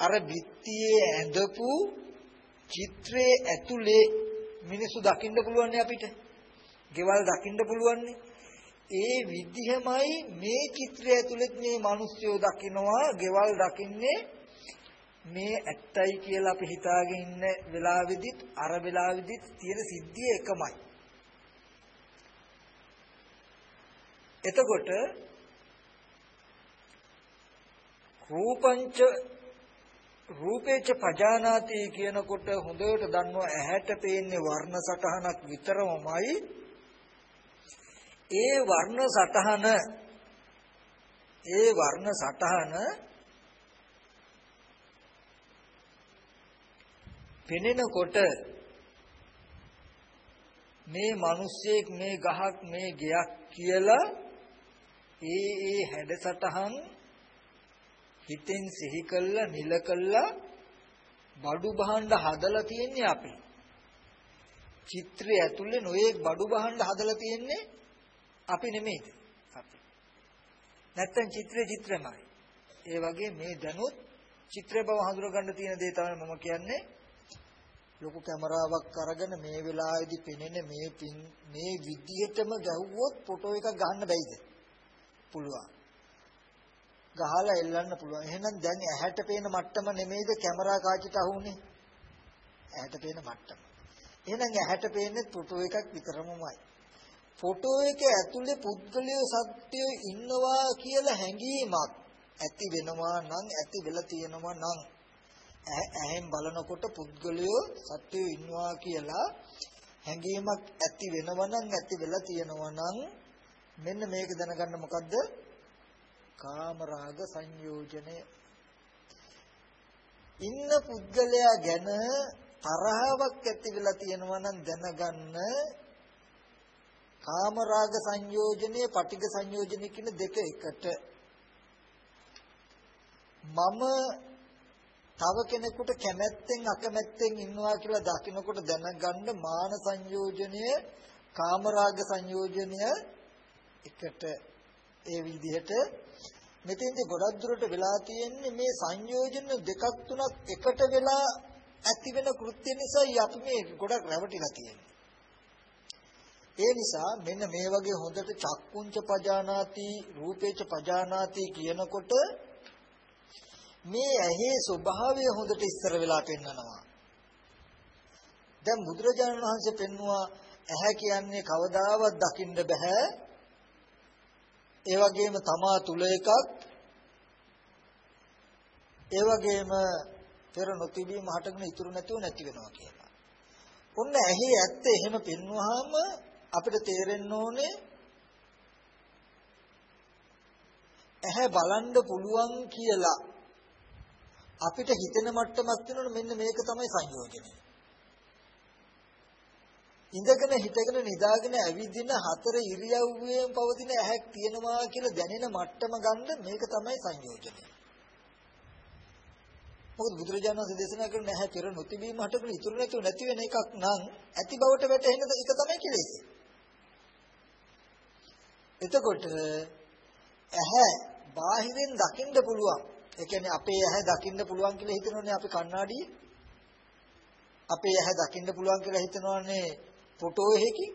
අර බිත්තියේ ඇඳපු චිත්‍රයේ ඇතුලේ මිනිස්සු දකින්න පුළුවන් අපිට. ගෙවල් දකින්න පුළුවන්. ඒ විදිහමයි මේ චිත්‍රය ඇතුළෙත් මේ මිනිස්සුયો දකින්නවා ගෙවල් දකින්නේ මේ ඇත්තයි කියලා අපි හිතාගෙන ඉන්න වෙලාවෙදිත් අර වෙලාවෙදිත් තියෙන සිද්ධිය එකමයි. එතකොට රූපංච රූපේච පජානාති කියනකොට හොඳට දන්නවා ඇහැට පේන්නේ වර්ණ සටහනක් විතරමයි ඒ වර්ණ සටහන ඒ වර්ණ සටහන පෙනෙනකොට මේ මිනිස්සෙක් මේ ගහක් මේ ගෙයක් කියලා ඒ ඒ හැඩසටහන් හිතෙන් සිහි කළා නිල කළා බඩු බහඬ හදලා තියෙන්නේ අපි. චිත්‍රය ඇතුලේ නොයේ බඩු බහඬ හදලා තියෙන්නේ අපි නෙමෙයිද? අපි. නැත්තම් චිත්‍රය චිත්‍රමයි. ඒ වගේ මේ දැනුත් චිත්‍ර බව හඳුනා ගන්න තියෙන දේ තමයි මම කියන්නේ. ලොකු කැමරාවක් අරගෙන මේ වෙලාවේදී පෙනෙන මේ මේ විදිහටම ගැහුවොත් ෆොටෝ එකක් ගන්න බැයිද? පුළුවන්. ගහලා එල්ලන්න පුළුවන්. එහෙනම් දැන් ඇහැට පේන මට්ටම නෙමෙයිද කැමරා කාචිට අහුනේ? ඇහැට පේන මට්ටම. එහෙනම් ඇහැට පේන්නේ ෆොටෝ එකක් විතරමමයි. ෆොටෝ එක ඇතුලේ පුද්ගලයෝ සත්‍යය ඉන්නවා කියලා හැඟීමක් ඇති වෙනවා නම් ඇති වෙලා තියෙනවා නම් ඇහෙන් බලනකොට පුද්ගලයෝ සත්‍යය ඉන්නවා කියලා හැඟීමක් ඇති වෙනවා නම් ඇති වෙලා තියෙනවා නම් මෙන්න මේක දැනගන්න මොකද්ද කාමරාග සංයෝජනය. ඉන්න පුද්ගලයා ගැන තරහාවක් ඇති වෙලා තියෙනවා නම් දැනගන්න කාමරාග සංයෝජනයේ පටිඝ සංයෝජනය කියන දෙක එකට. මම තව කෙනෙකුට කැමැත්තෙන් අකමැත්තෙන් ඉන්නවා කියලා දකිනකොට දැනගන්න මාන සංයෝජනය කාමරාග සංයෝජනය එකට. ඒ විදිහට මෙතෙන්දී ගොඩක් දුරට වෙලා තියෙන්නේ මේ සංයෝජන දෙකක් තුනක් එකට වෙලා ඇති වෙන කෘත්‍ය නිසා අපි මේ ගොඩක් රැවටිලා තියෙන්නේ ඒ නිසා මෙන්න මේ වගේ හොඳට චක්කුංච පජානාති රූපේච පජානාති කියනකොට මේ ඇහි ස්වභාවය හොඳට ඉස්සර වෙලා පෙන්නනවා. දැන් බුදුරජාණන් වහන්සේ පෙන්නවා ඇහැ කියන්නේ කවදාවත් දකින්න බෑ. ඒ වගේම තමා තුල එකක් ඒ වගේම පෙර නොතිබීම හටගෙන ඉතුරු නැතුව නැති වෙනවා කියලා. ඔන්න ඇහි ඇත්ත එහෙම පෙන්වුවාම අපිට තේරෙන්න ඕනේ ඇහැ බලන්න පුළුවන් කියලා අපිට හිතෙන මට්ටමක් තියෙනවනේ මෙන්න මේක තමයි සංයෝජනය. ඉඳගෙන හිටගෙන නිදාගෙන ඇවිදින හතර ඉරියව්වෙන් පවතින ඇහැක් තියෙනවා කියලා දැනෙන මට්ටම ගන්න මේක තමයි සංයෝජනය. මොකද බුදුරජාණන් වහන්සේ දේශනා කරන ඇහැ පෙර නොතිබීම හටගෙන ඉතුරු නැතුව නැති වෙන එකක් නම් ඇති බවට වැටෙන එක තමයි කෙලෙස්. එතකොට ඇහැ බාහිරින් දකින්න පුළුවන්. ඒ කියන්නේ අපේ ඇහැ දකින්න පුළුවන් කියලා හිතනෝනේ අපි කණ්ණාඩියේ. අපේ ඇහැ දකින්න පුළුවන් කියලා හිතනෝනේ ෆොටෝ එකකින්.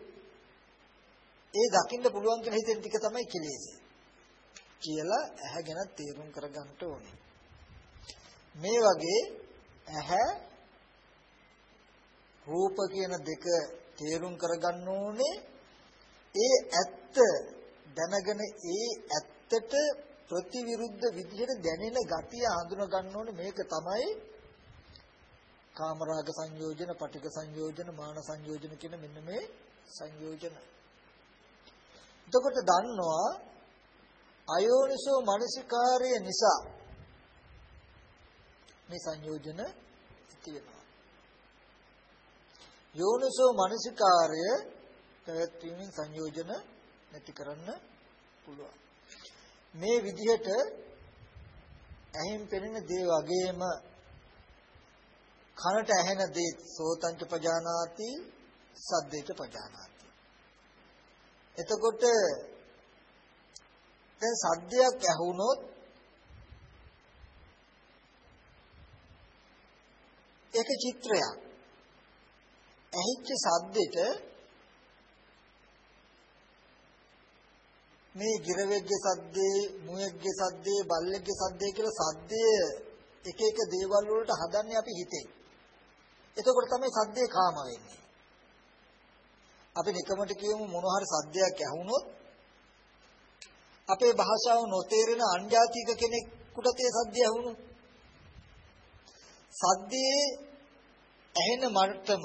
ඒ දකින්න පුළුවන් කියලා හිතෙන ටික තමයි කෙලෙස්. කියලා ඇහැ ගැන තේරුම් කරගන්න ඕනේ. මේ වගේ ඇහැ රූප කියන දෙක තේරුම් කරගන්න ඕනේ. ඒ ඇත්ත දැනගෙන ඒ ඇත්තට ප්‍රතිවිරුද්ධ විදිහට දැනෙන ගතිය හඳුනා ගන්න ඕනේ මේක තමයි කාමරාග සංයෝජන, පටිඝ සංයෝජන, මාන සංයෝජන කියන මෙන්න මේ සංයෝජන. එතකොට දන්නවා අයෝනිසෝ මනසිකාර්ය නිසා මේ සංයෝජන ඇති වෙනවා. යෝනිසෝ මනසිකාර්ය පැවැත්වීමෙන් සංයෝජන නැති කරන්න පුළුවන්. මේ විදිහට ඇහෙන් පෙනෙන දේ වගේම කනට ඇහෙන දේ සෝතංච පජානාති සද්දේච පජානාති. එතකොට දැන් සද්දයක් ඇහුනොත් ඒක චිත්‍රයක්. ඇහිච්ච සද්දෙට මේ ගිරවෙක්ගේ සද්දේ, මුවෙක්ගේ සද්දේ, බල්ලෙක්ගේ සද්දේ කියලා සද්දය එක එක දේවල් වලට හදන්නේ අපි හිතේ. එතකොට තමයි සද්දේ කාම වෙන්නේ. අපි නිකමට කියමු මොන හරි සද්දයක් ඇහුනොත් අපේ භාෂාව නොතේරෙන අන්ජාතික කෙනෙකුට ඒ සද්දය ඇහුනොත් සද්දේ ඇහෙන මට්ටම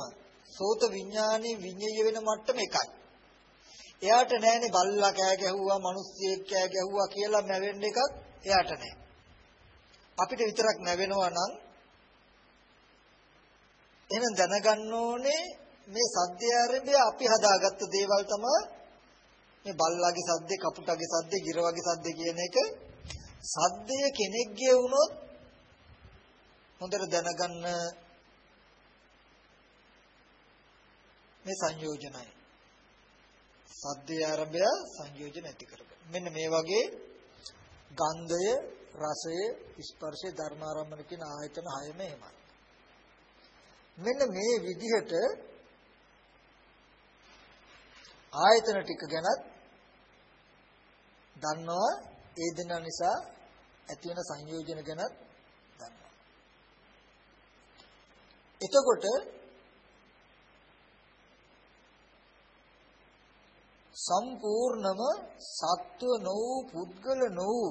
සෝත විඥානේ විඤ්ඤය වෙන මට්ටම එකයි. එයාට නෑනේ බල්ලා කෑ ගැහුවා, මිනිස්සෙක් කෑ ගැහුවා කියලා නැවෙන්න එකක් එයාට නෑ. අපිට විතරක් නැවෙනවා නම් එහෙනම් දැනගන්න ඕනේ මේ සද්දය ආරම්භය අපි හදාගත්ත දේවල් තමයි මේ බල්ලාගේ සද්දේ, කපුටගේ සද්දේ, ගිරවගේ සද්දේ කියන එක සද්දය කෙනෙක්ගේ වුණොත් හොඳට දැනගන්න මේ සංයෝජනයි. සද්දේ ආරම්භය සංයෝජන ඇති කරගන්න. මෙන්න මේ වගේ ගන්ධය, රසය, ස්පර්ශය, ධර්මාරම්මන කියන ආයතන හයම එහෙමයි. මෙන්න මේ විදිහට ආයතන ටික ගැනත් දන්නවා ඒ දෙන නිසා ඇති වෙන සංයෝජන ගැනත් දන්නවා. එතකොට සම්පූර්ණම සත්ව නොවූ පුද්ගල නොවූ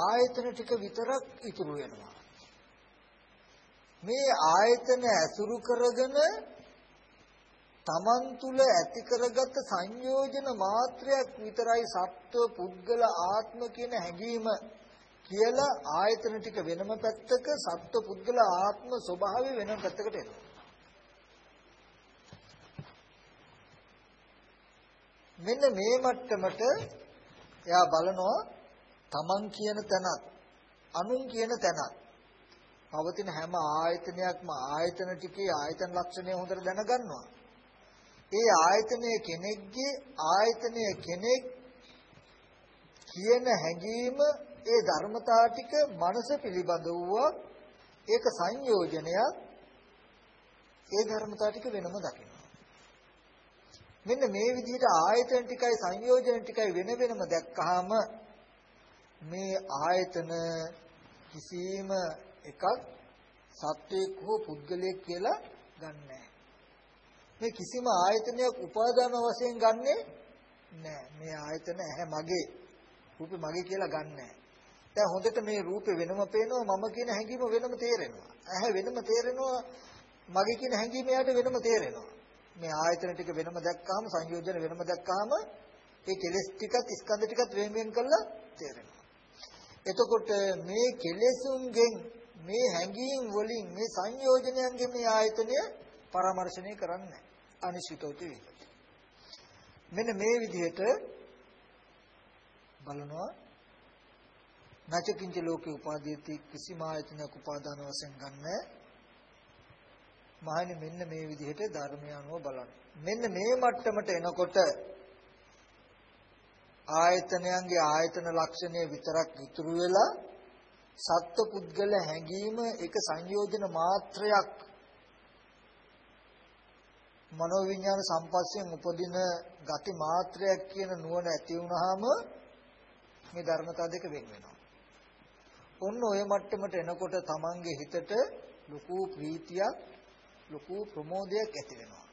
ආයතන ටික විතරක් ඉතුරු වෙනවා. මේ ආයතන ඇසුරු කරගෙන තමන් තුල ඇති කරගත් සංයෝජන මාත්‍රයක් විතරයි සත්ව පුද්ගල ආත්ම කියන හැඟීම කියලා ආයතන ටික වෙනම පැත්තක සත්ව පුද්ගල ආත්ම ස්වභාවය වෙනම පැත්තකට එනවා. මෙන්න මේ මට්ටමට එයා බලනවා තමන් කියන තැනත් අනුන් කියන තැනත් පවතින හැම ආයතනයක්ම ආයතන ටිකේ ආයතන ලක්ෂණය හොඳට දැනගන්නවා. ඒ ආයතනයේ කෙනෙක්ගේ ආයතනයේ කෙනෙක් කියන හැඟීම ඒ ධර්මතා ටික මනස පිළිබඳ වූවා ඒක සංයෝජනයක් ඒ ධර්මතා ටික වෙනම දකිනවා මෙන්න මේ විදිහට ආයතන ටිකයි සංයෝජන ටිකයි වෙන වෙනම දැක්කහම මේ ආයතන කිසිම එකක් සත්වයක් හෝ පුද්ගලයෙක් කියලා ගන්නෑ මේ කිසිම ආයතනයක් උපාදාන වශයෙන් ගන්නෙ නෑ. මේ ආයතන ඇහැ මගේ රූපේ මගේ කියලා ගන්නෑ. දැන් හොඳට මේ රූපේ වෙනම පේනවා මම කියන හැඟීම වෙනම තේරෙනවා. ඇහැ වෙනම තේරෙනවා මගේ කියන හැඟීම යාට වෙනම තේරෙනවා. මේ ආයතන ටික වෙනම දැක්කාම සංයෝජන වෙනම දැක්කාම ඒ කෙලෙස් ටිකත් ස්කන්ධ ටිකත් වෙන වෙන කරලා තේරෙනවා. එතකොට මේ කෙලෙසුන්ගෙන් මේ හැඟීම් වලින් මේ සංයෝජනයන්ගෙන් මේ ආයතනය පරාමර්ශණය කරන්නේ අනිශ්චිතෝති විහෙති. මෙන්න මේ විදිහට බලනවා නචකින්ච ලෝකේ උපාදීති කිසිම ආයතනයක් උපාදාන වශයෙන් ගන්න මහණනි මෙන්න මේ විදිහට ධර්මය අනුව බලන්න. මෙන්න මේ මට්ටමට එනකොට ආයතනයන්ගේ ආයතන ලක්ෂණය විතරක් ඉතුරු වෙලා සත්ව පුද්ගල හැඟීම එක සංයෝජන මාත්‍රයක් මනෝවිඤ්ඤාණ සම්පස්යෙන් උපදින ගති මාත්‍රයක් කියන නුවණ ඇති වුනහම මේ ධර්මතා දෙක වෙන් වෙනවා. ඔන්න ඔය මට්ටමට එනකොට තමන්ගේ හිතට ලොකු ප්‍රීතියක් ලොකු ප්‍රමෝදයක් ඇති වෙනවා.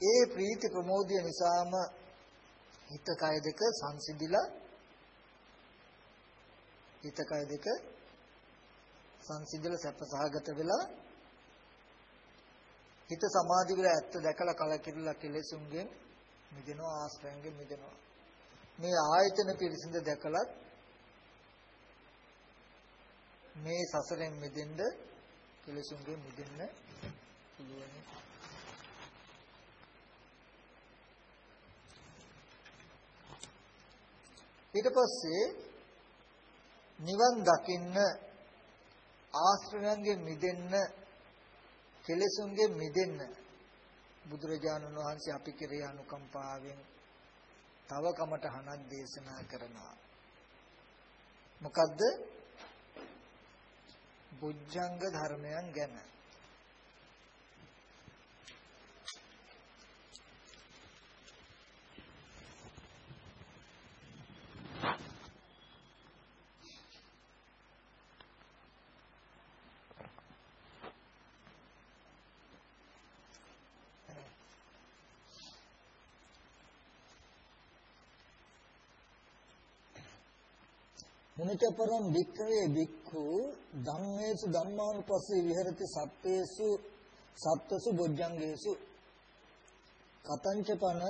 ඒ ප්‍රීති ප්‍රමෝදය නිසාම හිත කය දෙක සංසිඳිලා හිත කය දෙක සංසිඳිලා සැපසහගත වෙලා හිත සමාධි විලා ඇත්ත දැකලා කලකිරලා කෙලෙසුන්ගෙන් මිදෙනවා ආශ්‍රයන්ගෙන් මිදෙනවා. මේ ආයතන පිරිසිඳ දැකලත් මේ සසරෙන් මිදෙන්න කෙලෙසුන්ගෙන් මිදෙන්න පුළුවන්. ඊට පස්සේ නිවන් දකින්න ආශ්‍රයන්ගෙන් මිදෙන්න කෙලෙසුන්ගෙන් මිදෙන්න බුදුරජාණන් වහන්සේ අපි කෙරෙහි අනුකම්පාවෙන් තව කමටහනක් දේශනා කරනවා. මොකද්ද? බොජ්ජංග ධර්මයන් ගැන මුනිත පරම් වික්‍රේ වික්ඛු ධම්මේසු ධම්මානුපස්සේ විහෙරති සත්‍යේසු සත්වසු බොජ්ජංගේසු. කතංචපන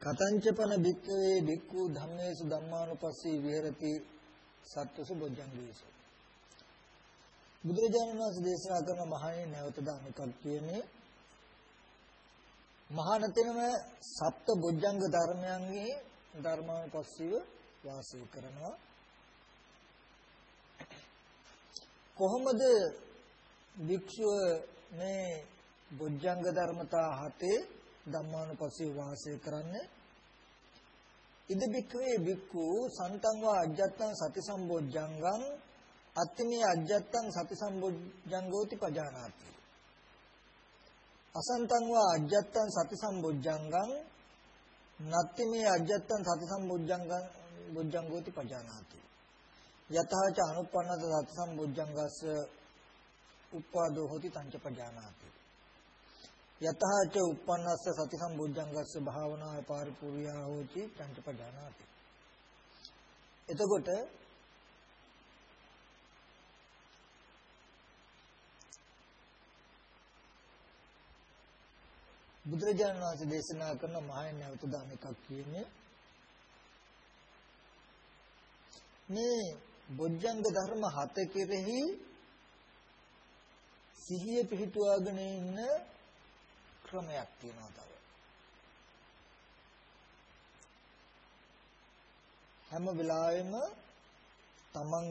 කතංචපන වික්‍රේ වික්ඛු ධම්මේසු ධම්මානුපස්සේ විහෙරති සත්වසු බොජ්ජංගේසු. බුදුරජාණන් වහන්සේ දේශනා කරන මහණේ නැවත ධම්මකක් කියන්නේ මහානතෙනම සත්‍ය බොජ්ජංග ධර්මයන්ගේ ධර්මානුපස්සීව වාසය කරනවා. කොහොමද වික්ෂුව මේ බොජ්ජංග ධර්මතා හතේ ධම්මානුපස්සීව වාසය කරන්නේ? ඉද බික්ඛවේ බික්ඛු සන්තං වා අජ්ජත්තං සති සම්බොජ්ජංගං අත්තිමේ අජ්ජත්තං සති සම්බොජ්ජංගෝති පජානාති. අසන්තං වා අජ්ජත්තං සති සම්බොජ්ජංගං නත්ති මේ අජත්තං සති සම්බුද්ධංගං බුද්ධංගෝති පජානාති. යතහච අනුපන්නත සති සම්බුද්ධංගස්ස උප්පාදෝ හොති තංච පජානාති. යතහච උප්පන්නස්ස සති සම්බුද්ධංගස්ස භාවනා පරිපූර්ණා හෝති තංච පජානාති. එතකොට බුදුරජාණන් වහන්සේ දේශනා කරන මහායන නැවත දාන එකක් කියන්නේ මේ බොජ්ජංග ධර්ම හත කෙරෙහි සිහිය පිහිටුවාගෙන ඉන්න ක්‍රමයක් තියෙනවා තව. හැම වෙලාවෙම තමන්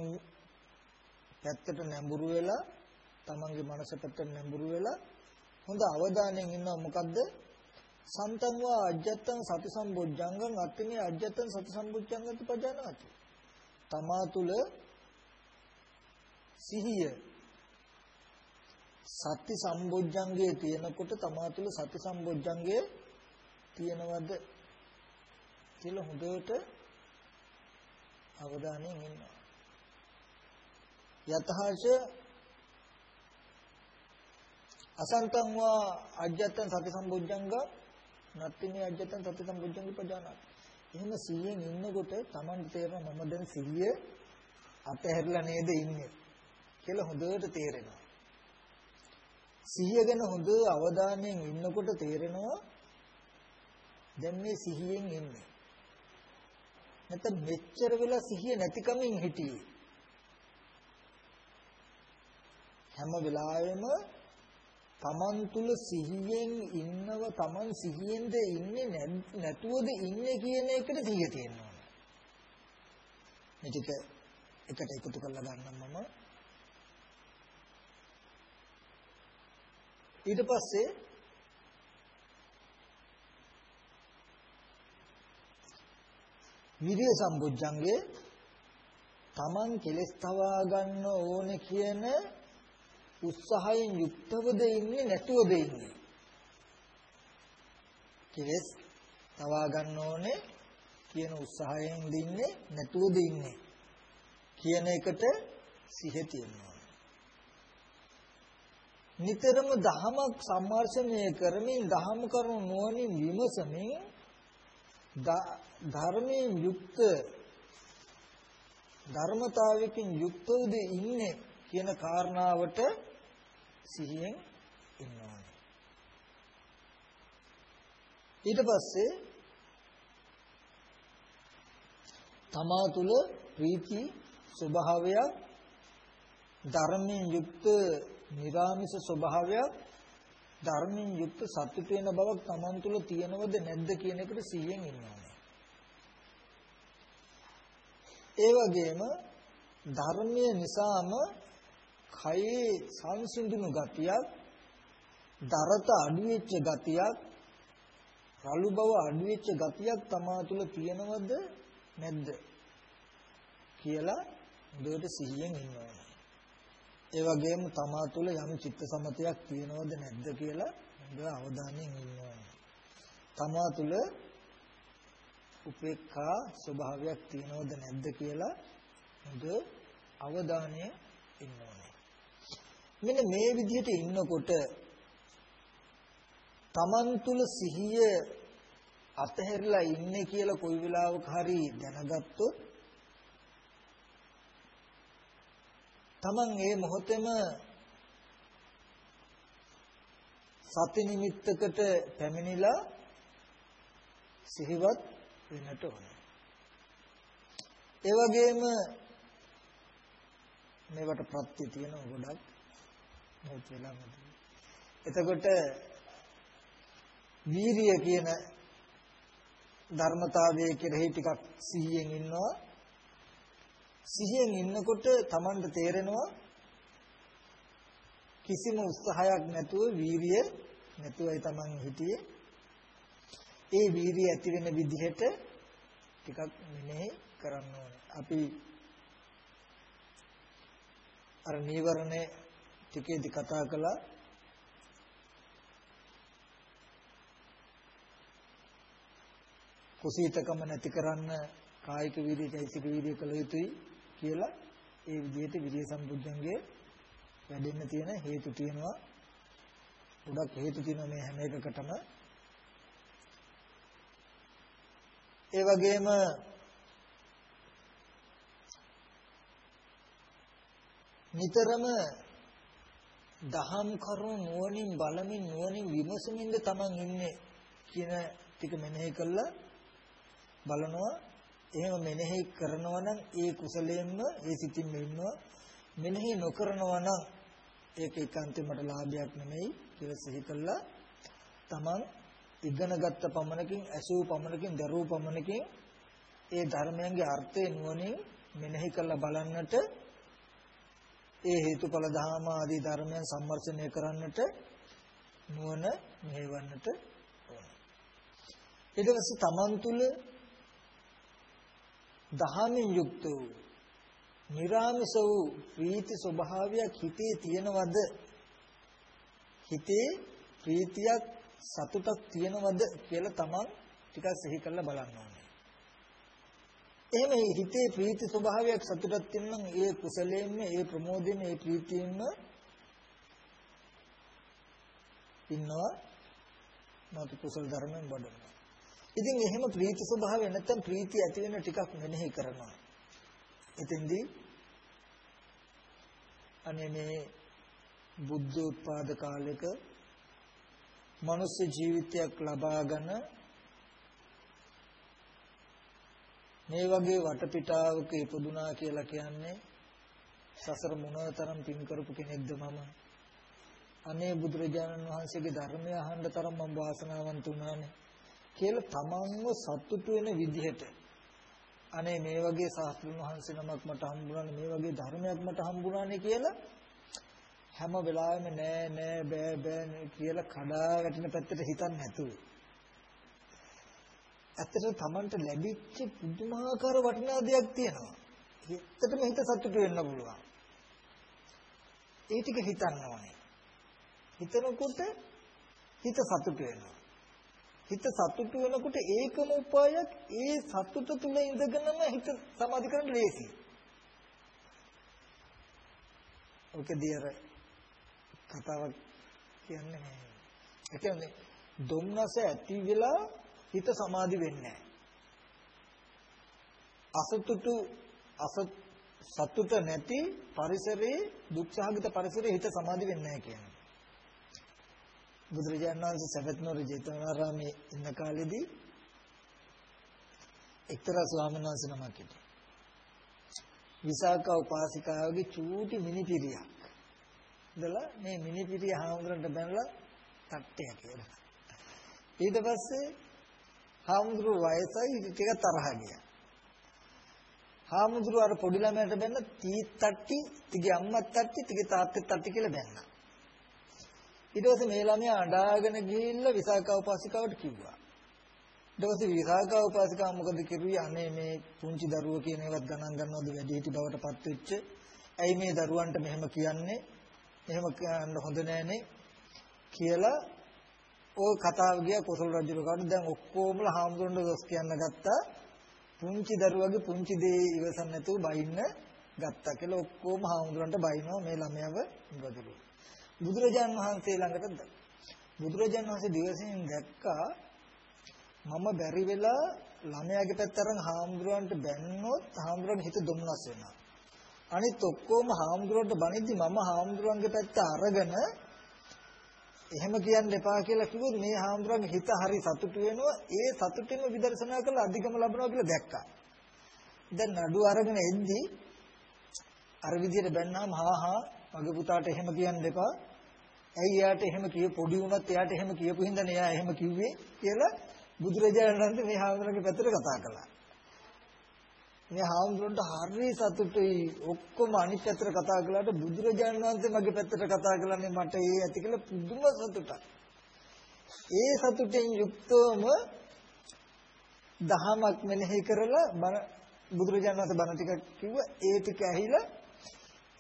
පැත්තට නැඹුරු වෙලා තමන්ගේ මනස පැත්තට නැඹුරු වෙලා හොඳ අවධානයෙන් ඉන්නවා මොකද්ද? සන්තං වා අජ්ජත්තං සති සම්බොජ්ජංගං අත්තිනේ අජ්ජත්තං සති සම්බොජ්ජංගති පජානාති. තමා තුල සිහිය සති සම්බොජ්ජංගයේ තියෙනකොට තමා තුල සති සම්බොජ්ජංගයේ තියෙනවද කියලා හොඳට අවධානයෙන් ඉන්නවා. යතහාච අසන්තං වා අජ්ජත්තං සති සම්බුද්ධංග නත්තිනේ අජ්ජත්තං සති සම්බුද්ධංග පජානාති. එහෙම සිහියෙන් ඉන්නකොට Taman තේරෙනවා මම දැන් සිහිය අතහැරලා නේද ඉන්නේ කියලා හොඳට තේරෙනවා. සිහිය ගැන හොඳ අවධානයෙන් ඉන්නකොට තේරෙනවා දැන් මේ සිහියෙන් ඉන්නේ. නැත්නම් මෙච්චර වෙලා සිහිය නැතිකමින් හිටියේ. හැම වෙලාවෙම තමන් තුල සිහියෙන් ඉන්නව තමන් සිහියෙන්ද ඉන්නේ නැතුවද ඉන්නේ කියන එකට සිහිය තියෙනවා. මේක එකට එකතු කරලා ගන්නම් මම. ඊට පස්සේ විරිය සම්බුද්ධංගේ තමන් කෙලස් තවා ගන්න ඕනේ කියන උත්සාහයෙන් යුක්තවද ඉන්නේ නැතුවද ඉන්නේ? කෙලස් තවා ගන්න ඕනේ කියන උත්සාහයෙන් දින්නේ නැතුවද ඉන්නේ? කියන එකට සිහිය තියෙනවා නිතරම දහමක් සම්මර්ෂණය කරමින් දහම කරුණු නුවණින් විමසමින් ධර්මයෙන් යුක්ත ධර්මතාවයකින් යුක්තවද ඉන්නේ කියන කාරණාවට සිහියෙන් ඉන්න ඕනේ. ඊට පස්සේ තමා තුළ ප්‍රීති ස්වභාවයක් ධර්මයෙන් යුක්ත නිරාමිස ස්වභාවයක් ධර්මයෙන් යුක්ත සතුට වෙන බවක් තමන් තුළ තියෙනවද නැද්ද කියන එකට සිහියෙන් ඉන්න ඕනේ. ඒ වගේම ධර්මයේ නිසාම කයේ සංසිඳුණු ගතියක් දරත අඩු වෙච්ච ගතියක් රළු බව අඩු වෙච්ච ගතියක් තමා තුළ තියෙනවද නැද්ද කියලා හොඳට සිහියෙන් ඉන්න ඕනේ. ඒ වගේම තමා තුළ යම් චිත්ත සමතයක් තියෙනවද නැද්ද කියලා හොඳ අවධානයෙන් ඉන්න ඕනේ. තමා තුළ උපේක්ඛා ස්වභාවයක් තියෙනවද නැද්ද කියලා හොඳ අවධානයෙන් ඉන්න ඕනේ. මෙන්න මේ විදිහට ඉන්නකොට තමන් තුළ සිහිය අතහැරලා ඉන්නේ කියලා කොයි වෙලාවක හරි දැනගත්තොත් තමන් ඒ මොහොතේම සති නිමිත්තකට පැමිණිලා සිහිවත් වෙන්නට ඕනේ. ඒ වගේම මේවට ප්‍රත්‍ය තියෙනවා ගොඩක් මොහොත වෙලාම. එතකොට වීරිය කියන ධර්මතාවයේ කෙරෙහි ටිකක් සිහියෙන් ඉන්නවා. සිහියෙන් ඉන්නකොට Tamanට තේරෙනවා කිසිම උත්සාහයක් නැතුව වීරිය නැතුවයි Taman හිටියේ. ඒ වීරිය ඇති වෙන විදිහට ටිකක් මෙනෙහි කරන්න ඕනේ. අපි අර නීවරණේ ටිකේදි කතා කළා කුසීතකම නැති කරන්න කායික වීර්ය, චෛසික වීර්ය කළ යුතුයි කියලා ඒ විදිහට විරිය සම්බුද්ධංගේ වැඩෙන්න තියෙන හේතු තියෙනවා. ගොඩක් හේතු තියෙනවා මේ හැම එකකටම. ඒ වගේම නිතරම දහම් කරුණු නුවණින් බලමින් නුවණින් විමසමින්ද Taman ඉන්නේ කියන ටික මෙනෙහි කළා. බලනවා එහෙම මෙනෙහි කරනවා නම් ඒ කුසලයෙන්ම ඒ සිතින්ම ඉන්නවා මෙනෙහි නොකරනවා නම් ඒක ඒකාන්තයෙන් මට ලාභයක් නෙමෙයි කියලා සිහි කළා. තමන් ඉගෙනගත්ත පමණකින් ඇසූ පමණකින් දරූ පමණකින් ඒ ධර්මයන්ගේ අර්ථය නුවණින් මෙනෙහි කරලා බලන්නට. ඒ හේතුඵල ධාම ආදී ධර්මයන් සම්මර්ෂණය කරන්නට නුවණ මෙහෙවන්නට ඕන. ඊට පස්සේ තමන් තුළ දහමින් යුක්ත වූ නිරාමිස වූ ප්‍රීති ස්වභාවයක් හිතේ තියෙනවද හිතේ ප්‍රීතියක් සතුටක් තියෙනවද කියලා තමන් ටිකක් සිහි කරලා බලන්න ඕනේ. එහෙම හිතේ ප්‍රීති ස්වභාවයක් සතුටක් තියෙනනම් ඒ කුසලයෙන්ම ඒ ප්‍රමෝදයෙන් ඒ ප්‍රීතියෙන්ම ඉන්නවා මාතු කුසල ධර්මයෙන් වඩනවා. ඉතින් එහෙම ප්‍රීති ස්වභාවය නැත්තම් ප්‍රීතිය ඇති වෙන ටිකක් මෙනෙහි කරනවා. එතෙන්දී අනේ මේ බුද්ධ උත්පාද කාලෙක මනුස්ස ජීවිතයක් ලබාගෙන මේ වගේ වටපිටාවක ඉපදුනා කියලා කියන්නේ සසර මොනතරම් පින් කරපු කෙනෙක්ද මම? අනේ බුදුරජාණන් වහන්සේගේ ධර්මය අහන්න තරම් මම වාසනාවන්ත වුණානේ කියලා තමන්ව සතුටු වෙන විදිහට. අනේ මේ වගේ ශාස්ත්‍රඥ වහන්සේ නමක් මට හම්බුණානේ මේ වගේ ධර්මයක් මට හම්බුණානේ කියලා හැම වෙලාවෙම නෑ නෑ බෑ බෑ කියලා කඩා වැටෙන පැත්තට හිතන්නේ නැතුව. ඇත්තට තමන්ට ලැබිච්ච පුදුමාකාර වටිනා දෙයක් තියෙනවා. හිතටම හිත සතුටු වෙන්න පුළුවන්. ඒ ටික හිතන්න ඕනේ. හිතනකොට හිත සතුටු වෙනවා. හිත සතුටු වෙනකොට ඒකම උපායක් ඒ සතුට තුල ඉඳගෙනම හිත සමාධි කරන්න ලේසි. ඔකදී අර කතාවක් කියන්නේ මේ. ඒ කියන්නේ දුම්නස ඇති වෙලා හිත සමාධි වෙන්නේ අසතුටු අස සතුට නැති පරිසරයේ දුක්සහගත පරිසරයේ හිත සමාධි වෙන්නේ නැහැ කියන්නේ. බුදුරජාණන් වහන්සේ සවැත්නුවර ජේතවනාරාමේ ඉන්න කාලෙදී එක්තරා ස්වාමීන් වහන්සේ නමක් හිටියා. විසාකා උපාසිකාවගේ චූටි මිනිපිරියක්. ඉඳලා මේ මිනිපිරිය හාමුදුරන්ට බැනලා තට්ටය කියලා. ඊට පස්සේ හාමුදුරුව වයසයි ටික තරහ ගියා. හාමුදුරුව අර පොඩි ළමයට බැන්න තීත් තට්ටි, තිගේ අම්මත් තට්ටි, තිගේ තාත්තත් තට්ටි කියලා බැන්නා. ඊට පස්සේ මේ ළමයා අඬාගෙන ගිහිල්ලා විසාකා උපාසිකාවට කිව්වා. පස්සේ විසාකා උපාසිකා මොකද කිරුවේ අනේ මේ පුංචි දරුවෝ කියන ඒවත් ගණන් ගන්නවද වැඩි හිටි බවට පත් වෙච්ච ඇයි මේ දරුවන්ට මෙහෙම කියන්නේ එහෙම කියන්න හොඳ නෑනේ කියලා ওই කතාව ගියා කොසල් රජුලකට දැන් ඔක්කොමලා හාමුදුරන්ට දොස් කියන්න ගත්තා. පුංචි දරුවගේ පුංචි දේ ඉවසන්න නැතුව බයින්න ගත්තා කියලා ඔක්කොම හාමුදුරන්ට බයිනවා මේ ළමයාව ඉවදලු බුදුරජාන් වහන්සේ ළඟට බුදුරජාන් වහන්සේ දිවසින් දැක්කා මම බැරි වෙලා ළමයාගේ පැත්ත අරන් හාමුදුරන්ට බැන්නොත් හාමුදුරන්ගේ හිත දුම්නස් වෙනවා. අනිත් ඔක්කොම හාමුදුරන්ට බනිද්දි මම හාමුදුරන්ගේ පැත්ත අරගෙන එහෙම කියන්න එපා කියලා කිව්වොත් මේ හාමුදුරන්ගේ හිත හරි සතුටු වෙනවා ඒ සතුටින්ම විදර්ශනා කරලා අධිගම ලබනවා කියලා දැක්කා. දැන් නඩු අරගෙන එද්දි අර විදිහට බැන්නාම හා හා මගේ පුතාට එහෙම කියන්න එපා. ඇයි එයාට එහෙම කිය පොඩි වුණත් එයාට එහෙම කියපු හින්දා එයා එහෙම කිව්වේ කියලා බුදුරජාණන් වහන්සේ මේ හාමුදුරන්ගේ පැත්තට කතා කළා. මේ හාමුදුරන්ට හරි සතුටුයි ඔක්කොම අනිත් පැත්තට කතා කළාට බුදුරජාණන් වහන්සේ මගේ පැත්තට කතා කළානේ මට ඒ ඇති කියලා පුදුම සතුටක්. ඒ සතුටෙන් යුක්තවම දහමක් මෙනෙහි කරලා බණ බුදුරජාණන් වහන්සේ බණ ටික කිව්වා ඒ ටික ඇහිලා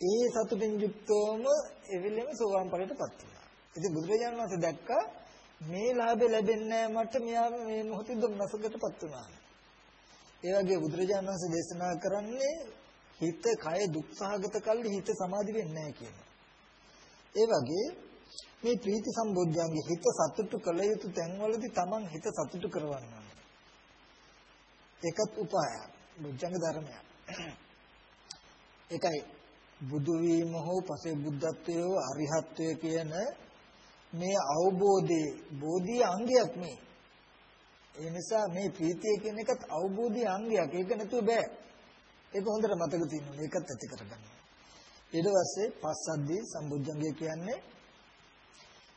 ඒ සතුටින් යුක්තවම එවිලෙම සෝවාන් ඵලයටපත් වුණා. ඉතින් බුදුරජාණන් වහන්සේ දැක්කා මේ ලාභය ලැබෙන්නේ මට මෙයා මේ මොහොතේ දුන්නසකටපත් වුණා. ඒ වගේ බුදුරජාණන් වහන්සේ දේශනා කරන්නේ හිත කය දුක්සහගත කල්ලි හිත සමාධි වෙන්නේ නැහැ කියනවා. ඒ වගේ මේ ප්‍රීති සම්බොධ්‍යංගේ හිත සතුටු කළ යුතු තැන්වලදී Taman හිත සතුටු කරවන්න ඕනේ. ඒකත් උපායයක්. බුද්ධංග ධර්මයක්. ඒකයි බුදු වීම හෝ පසේ බුද්ධත්වය හෝ අරිහත්ත්වය කියන මේ අවබෝධයේ බෝධි අංගයක් මේ. ඒ නිසා මේ ප්‍රීතිය කියන එකත් අවබෝධයේ අංගයක්. ඒක නැතුව බෑ. ඒක හොඳට මතක තියෙනවා. මේකත් ඇති කරගන්න. ඊට පස්සේ පස්සද්ධි සම්බුද්ධංගය කියන්නේ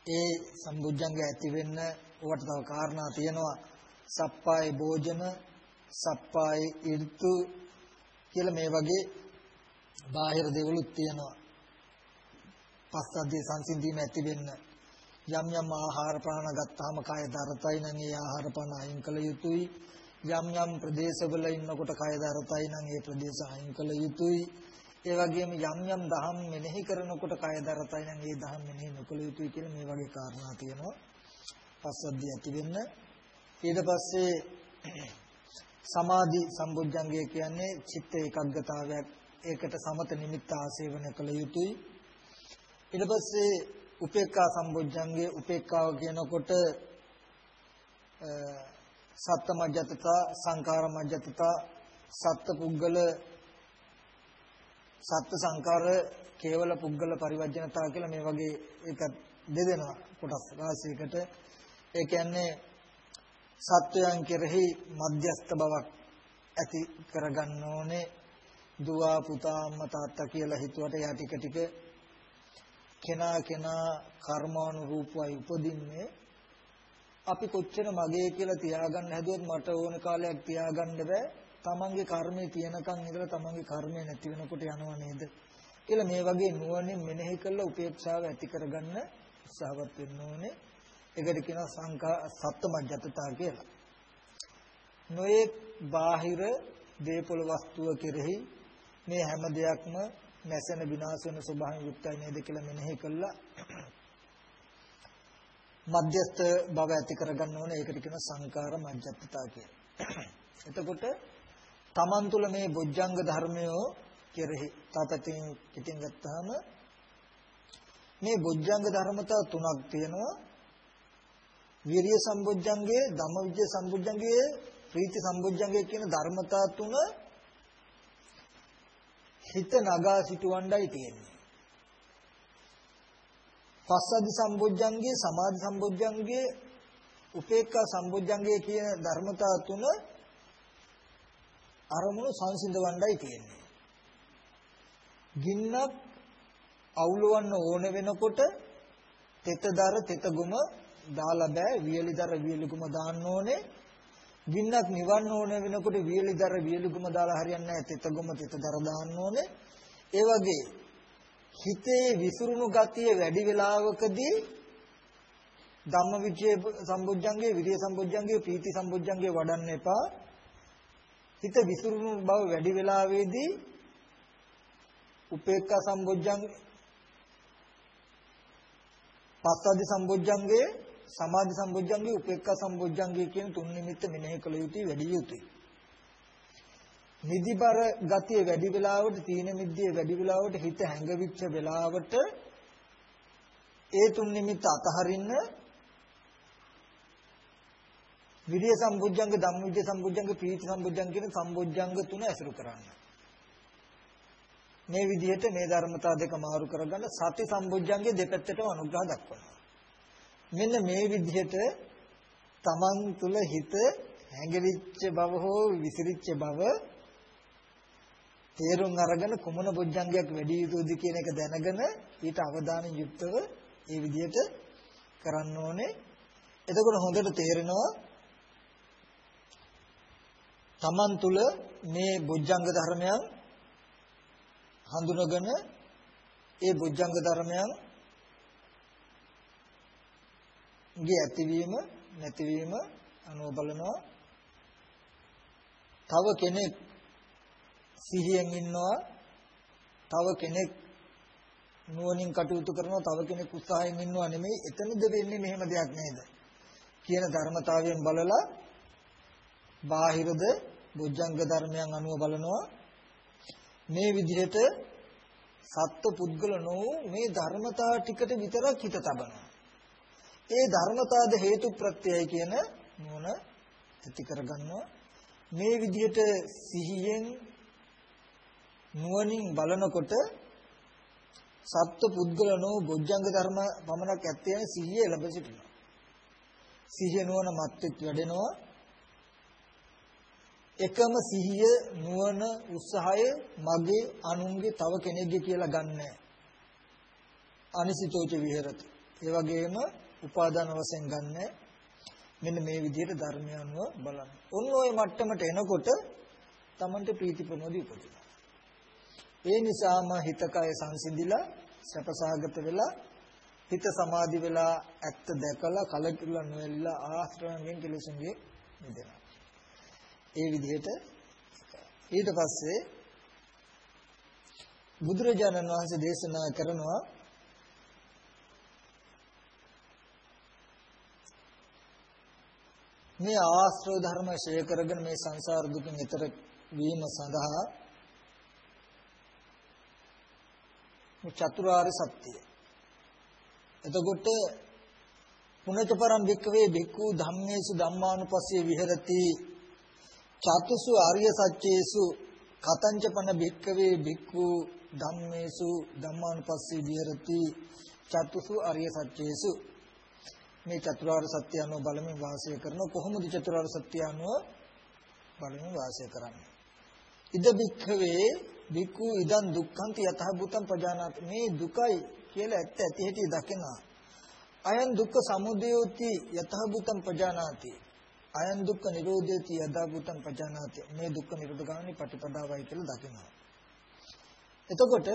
ඒ සම්බුද්ධංගය ඇති වෙන්න උවට තව කාරණා තියෙනවා. සප්පාය භෝජන, සප්පාය ඍතු කියලා මේ වගේ බාහිර දේවලුත් තියෙනවා. පස්සද්ධිය සංසිඳීම ඇති වෙන්න යම් යම් ආහාර පාන ගත්තාම කය දරතයි නම් ඒ ආහාර පාන අයින් කළ යුතුයි. යම් යම් ප්‍රදේශවල ඉන්නකොට කය දරතයි නම් ඒ ප්‍රදේශ අයින් කළ යුතුයි. ඒ වගේම යම් යම් දහම් මෙනෙහි කරනකොට කය දරතයි නම් ඒ දහම් මෙනෙහි නොකළ යුතුයි කියලා මේ වගේ කාරණා තියෙනවා. පස්සද්ධිය ඇති වෙන්න. ඊට පස්සේ සමාධි සම්බුද්ධංගය කියන්නේ චිත්ත ඒකග්ගතාවයක් ඒකට සමත නිමිත්ත ආසේවන කළ යුතුයි. ඊට පස්සේ උපේක්ඛා සම්බොජ්ජංගේ උපේක්ඛාව කියනකොට සත්ත මජ්ජතතා සංඛාර මජ්ජතතා සත්ත පුද්ගල සත්ත සංඛාර කේවල පුද්ගල පරිවර්ජනතා කියලා මේ වගේ එක දෙදෙනා කොටස් රාශියකට. ඒ කියන්නේ සත්වයන් කෙරෙහි මධ්‍යස්ත බවක් ඇති කරගන්න ඕනේ. දුව පුතා අම්මා තාත්තා කියලා හිතුවට යා ටික ටික කෙනා කෙනා කර්මානුරූපවයි උපදින්නේ. අපි කොච්චර මගේ කියලා තියාගන්න හැදුවත් මට ඕන කාලයක් තියාගන්න බෑ. තමන්ගේ කර්මයේ තියනකන් ඉඳලා තමන්ගේ කර්මය නැති වෙනකොට යනව නේද? කියලා මේ වගේ නුවණින් මෙනෙහි කරලා උපේක්ෂාව ඇති කරගන්න උත්සාහවත් වෙන්න ඕනේ. ඒකට කියනවා සංකා සත්ත්වමජ්ජතතා කියලා. නොයේ බාහිර දේපොළ වස්තුව කෙරෙහි මේ හැම දෙයක්ම නැසෙන විනාශ වෙන ස්වභාවයෙන් යුක්තයි නේද කියලා මෙනෙහි කළා මධ්‍යස්ත බව ඇති කරගන්න ඕනේ ඒකට කියන සංකාර මධ්‍යස්ථතා කියලා. එතකොට තමන් තුළ මේ බොජ්ජංග ධර්මය කෙරෙහි තාපතින් පිටින් ගත්තාම මේ බොජ්ජංග ධර්මතා තුනක් තියෙනවා. විරිය සම්බොජ්ජංගයේ, ධම්මවිජ්ජ සම්බොජ්ජංගයේ, ප්‍රීති සම්බොජ්ජංගයේ කියන ධර්මතා තුන හිත නගා සිටවණ්ඩයි තියෙන්නේ. පස්සද්ධි සම්බොජ්ජංගයේ සමාධි සම්බොජ්ජංගයේ උපේක්ඛා සම්බොජ්ජංගයේ කියන ධර්මතා තුන අරමුණු සංසිඳවණ්ඩයි තියෙන්නේ. ගින්නක් අවුලවන්න ඕන වෙනකොට තෙතදර තෙතගුම දාලා බෑ වියලිදර වියලිගුම දාන්න ඕනේ ගින්නක් නිවන්න ඕන වෙනකොට වියලිදර වියලිගුම දාලා හරියන්නේ නැහැ තෙතගොම තෙතදර දාන්න ඕනේ ඒ වගේ හිතේ විසිරුණු ගතිය වැඩි වෙලාවකදී ධම්මවිචේ සම්බුද්ධංගේ විරිය සම්බුද්ධංගේ පීති සම්බුද්ධංගේ වඩන්න එපා. හිත විසිරුණු බව වැඩි වෙලාවේදී උපේක්ඛා සම්බුද්ධං පස්සද්ධි සම්බුද්ධංගේ සමාධි සම්බුද්ධංගේ උපේක්ඛා සම්බුද්ධංගේ කියන තුන් නිමිත්ත මෙනෙහි කළ යුතුයි වැඩි යුතුයි. නිදිබර ගතිය වැඩි වෙලාවට තීන මිද්දේ වැඩි වෙලාවට හිත හැඟවිච්ච වෙලාවට ඒ තුන් නිමිත්ත අතහරින්න විරිය සම්බුද්ධංග ධම්මවිද්‍ය සම්බුද්ධංග පීති සම්බුද්ධංග කියන සම්බුද්ධංග තුන ඇසුරු කරන්න. මේ විදිහට මේ ධර්මතා දෙක මාරු කරගන්න සති සම්බුද්ධංගේ දෙපැත්තටම අනුග්‍රහ දක්වනවා. මෙන්න මේ විදිහට තමන් තුල හිත හැඟවිච්ච බව හෝ විසිරිච්ච බව තේරුම් අරගෙන කුමන බොජ්ජංගයක් වැඩි යුතුද කියන එක දැනගෙන ඊට අවධානය යුක්තව ඒ විදිහට කරන්න ඕනේ. එතකොට හොඳට තේරෙනවා තමන් තුල මේ බොජ්ජංග ධර්මයන් හඳුනගෙන ඒ බොජ්ජංග ධර්මයන් ගේ ඇතිවීම නැතිවීම අනුව බලනවා. තව කෙනෙක් සිහියෙන් ඉන්නවා. තව කෙනෙක් නුවණින් කටයුතු කරනවා. තව කෙනෙක් උත්සාහයෙන් ඉන්නවා නෙමෙයි. එතනද වෙන්නේ මෙහෙම දෙයක් නේද? කියන ධර්මතාවයෙන් බලලා බාහිරද බොජ්ජංග ධර්මයන් අනුව බලනවා. මේ විදිහට සත්ව පුද්ගල නොවු මේ ධර්මතා ටිකට විතරක් හිත තබනවා. ඒ ධර්මතාද හේතු ප්‍රත්‍යයයි කියන නුවණ ඇති කරගන්නවා මේ විදිහට සිහියෙන් නුවණින් බලනකොට සත්ව පුද්ගලනෝ බොජ්ජංග ධර්ම පමණක් ඇත්තේ සිහිය ලැබ සිටිනවා. සිහිය නුවණ මත්ෙත් වැඩෙනවා. එකම සිහිය නුවණ උත්සාහය මගේ අනුන්ගේ තව කෙනෙක්ගේ කියලා ගන්නෑ. අනිසිතෝච විහෙරති. ඒ වගේම උපාදාන වශයෙන් ගන්නෑ. මෙන්න මේ විදිහට ධර්මය අනුව බලන්න. ඔන්න ඔය මට්ටමට එනකොට Tamante ප්‍රීති ප්‍රමෝදි උපදිනවා. ඒ නිසාම හිතකය සංසිඳිලා සැපසහගත වෙලා හිත සමාධි වෙලා ඇත්ත දැකලා කලකිරලා නොවෙලා ආශ්‍රවයෙන් කෙලෙසුන්ගේ මිදෙනවා. ඒ විදිහට ඊට පස්සේ බුදුරජාණන් වහන්සේ දේශනා කරනවා මේ ආශ්‍රව ධර්ම ශය කරගෙන මේ සංසාර දුකින් ඈතර වීම සඳහා චතුරාර්ය සත්‍යය. එතකොට පුනච පරම් භික්කවේ භික්ඛු ධම්මේසු ධම්මානුපස්සේ විහෙරති චතුසු ආර්ය සත්‍යේසු කතංචපන භික්කවේ භික්ඛු ධම්මේසු ධම්මානුපස්සේ විහෙරති චතුසු ආර්ය සත්‍යේසු මේ චතුරාර්ය සත්‍ය අනුව බලමින් වාසය කරන කොහොමද චතුරාර්ය සත්‍ය අනුව බලමින් වාසය කරන්නේ? ඉද භික්ඛවේ බිකු ඉදන් දුක්ඛන්ති යතහ භූතං පජානාති. මේ දුකයි කියලා ඇත්ත ඇති හැටි දකිනවා. අයන් දුක්ඛ සමුදයෝති යතහ භූතං පජානාති. අයන් දුක්ඛ නිරෝධේති යතහ භූතං පජානාති. මේ දුක්ඛ නිරෝධ ගාමී ප්‍රතිපදාවයි කියලා දකිනවා. එතකොට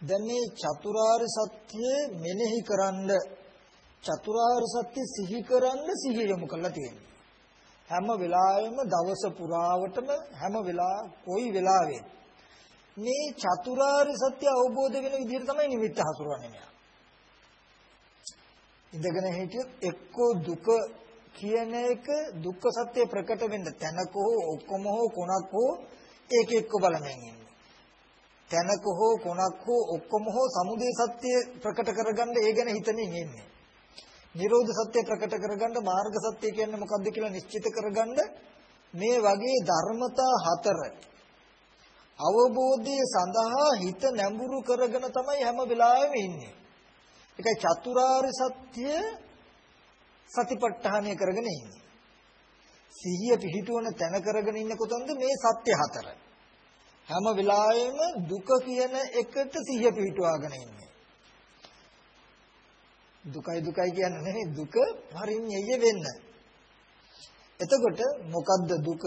දැන් මේ චතුරාර්ය සත්‍ය මෙනෙහි කරන්ඩ චතුරාර්ය සත්‍ය සිහි කරන්ඩ සිහිය යොමු කරලා තියෙනවා හැම වෙලාවෙම දවස පුරාවටම හැම වෙලා කොයි වෙලාවෙත් මේ චතුරාර්ය සත්‍ය අවබෝධ වෙන විදිහට තමයි නිමිත්ත හසුරවන්නේ මෙයා. ඉඳගෙන හිටියොත් එක්කෝ දුක කියන එක දුක්ඛ සත්‍ය ප්‍රකට වෙන්න තැනක හෝ ඔක්කොම හෝ කොනක් හෝ ඒක එක්ක බලමින් ඉන්නේ. තැනක හෝ කොනක් හෝ ඔක්කොම හෝ සමුදය සත්‍ය ප්‍රකට කරගන්න ඒ ගැන හිතමින් ඉන්නේ. නිරෝධ සත්‍ය ප්‍රකට කරගන්න මාර්ග සත්‍ය කියන්නේ මොකක්ද කියලා නිශ්චිත කරගන්න මේ වගේ ධර්මතා හතර අවබෝධය සඳහා හිත නැඹුරු කරගෙන තමයි හැම වෙලාවෙම ඉන්නේ. ඒකයි චතුරාර්ය සත්‍ය සතිපට්ඨානය කරගෙන ඉන්නේ. සිහිය පිහිටුවන තැන කරගෙන ඉන්නේ කොතනද මේ සත්‍ය හතර. හැම වෙලාවෙම දුක කියන එකට සිහිය පිහිටුවාගෙන ඉන්නේ. දුකයි දුකයි කියන්නේ නෙමෙයි දුක පරිඤ්ඤය වෙන්න. එතකොට මොකද්ද දුක?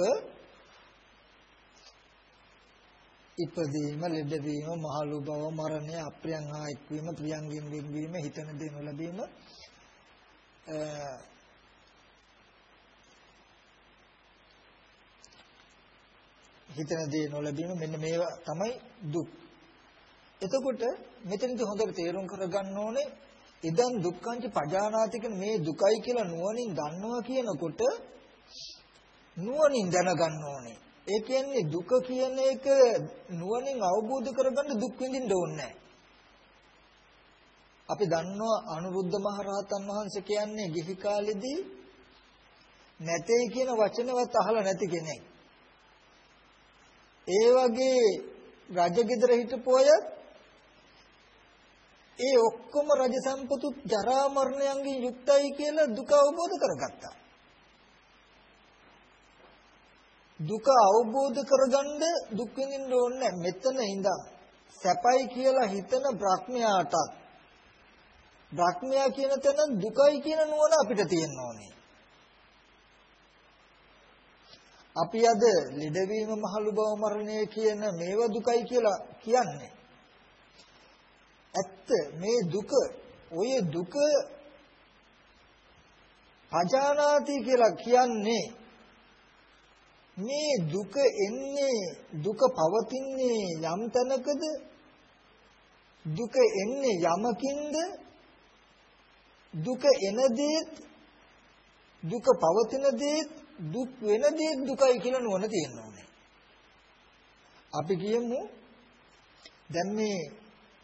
ඉපදීම, ලෙඩවීම, මහලු බව, මරණය, අප්‍රියං හා එක්වීම, ප්‍රියංගෙන් වෙන්වීම, හිතන දේ නොලැබීම හිතන දේ නොලැබීම මෙන්න මේවා තමයි දුක්. එතකොට මෙතනදී හොඳට තේරුම් කරගන්න ඕනේ ඉදන් දුක්ඛංච පජානාති කියන මේ දුකයි කියලා නුවණින් දන්නවා කියනකොට නුවණින් දැනගන්න ඕනේ. ඒ කියන්නේ දුක කියන එක නුවණින් අවබෝධ කරගන්න දුක් විඳින්න ඕනේ අපි දන්නවා අනුරුද්ධ මහ රහතන් වහන්සේ කියන්නේ ගිහි කාලෙදී නැtei කියන වචනවත් අහලා නැති කෙනෙක්. ඒ වගේ රජගෙදර හිටපු අය ඒ ඔක්කොම රජ සම්පතු ජරා මරණයන්ගෙන් යුක්තයි කියලා දුක අවබෝධ කරගත්තා. දුක අවබෝධ කරගන්න දුක් විඳින්න ඕනේ මෙතන ඉඳන් සැපයි කියලා හිතන බ්‍රහ්මයාටත් බ්‍රහ්මයා කියන තැන දුකයි කියන නුවණ අපිට තියෙන්න ඕනේ. අපි අද ලෙඩවීම මහලු බව මරණය කියන මේව දුකයි කියලා කියන්නේ. ඇත්ත මේ දුක ඔය දුක පජානාති කියලා කියන්නේ මේ දුක එන්නේ දුක පවතින්නේ යම් තැනකද දුක එන්නේ යමකින්ද දුක එන දේත් දුක පවතින දේත් දුක් වෙන දේත් දුකයි කියලා නුවණ තියෙන්න ඕනේ. අපි කියමු දැන් මේ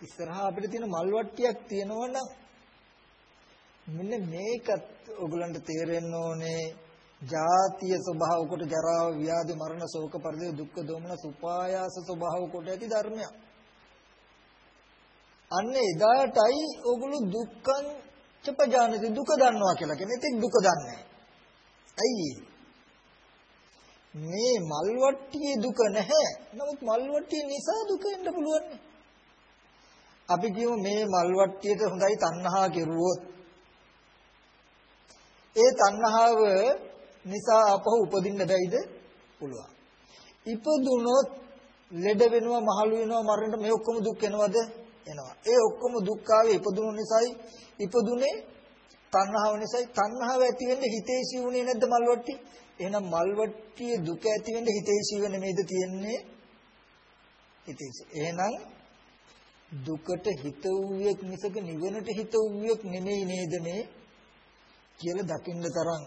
ඉස්සරහා අපිට තියෙන මල් වට්ටියක් තියෙනවනම් මෙන්න මේකත් ඔයගලන්ට තේරෙන්න ඕනේ ජාතිය ස්වභාව කොට ජරාව ව්‍යාධි මරණ ශෝක පරිදේ දුක්ඛ දෝමන සුපායාස ස්වභාව කොට ඇති ධර්මයක්. අන්න එදාටයි ඕගොල්ලෝ දුක්ඛං චපජානති දුක දන්නවා කියලා කියන්නේ. ඉතින් දුක දන්නේ ඇයි මේ මල්වට්ටියේ දුක නැහැ. නමුත් මල්වට්ටිය නිසා දුක එන්න පුළුවන්. අපි කියමු මේ මල්වට්ටියට හොඳයි තණ්හා කෙරුවොත් ඒ තණ්හාව නිසා අපහු උපදින්න බැයිද? පුළුවන්. ඉපදුනොත් ලෙඩ වෙනවා, මහලු වෙනවා, මරණයට මේ ඔක්කොම දුක් එනවද? එනවා. ඒ ඔක්කොම දුක් ආවේ ඉපදුණු නිසායි ඉපදුනේ තණ්හාව නිසායි තණ්හාව ඇති වෙන්නේ හිතේසි වුණේ නැද්ද මල්වට්ටි? එහෙනම් මල්වට්ටියේ දුක ඇති වෙන්නේ හිතේසි වෙන නේද තියෙන්නේ? හිතේසි. එහෙනම් දුකට හිත වූයෙක් මිසක නිවනට හිත වූයෙක් නෙමෙයි නේද මේ කියලා දකින්න තරම්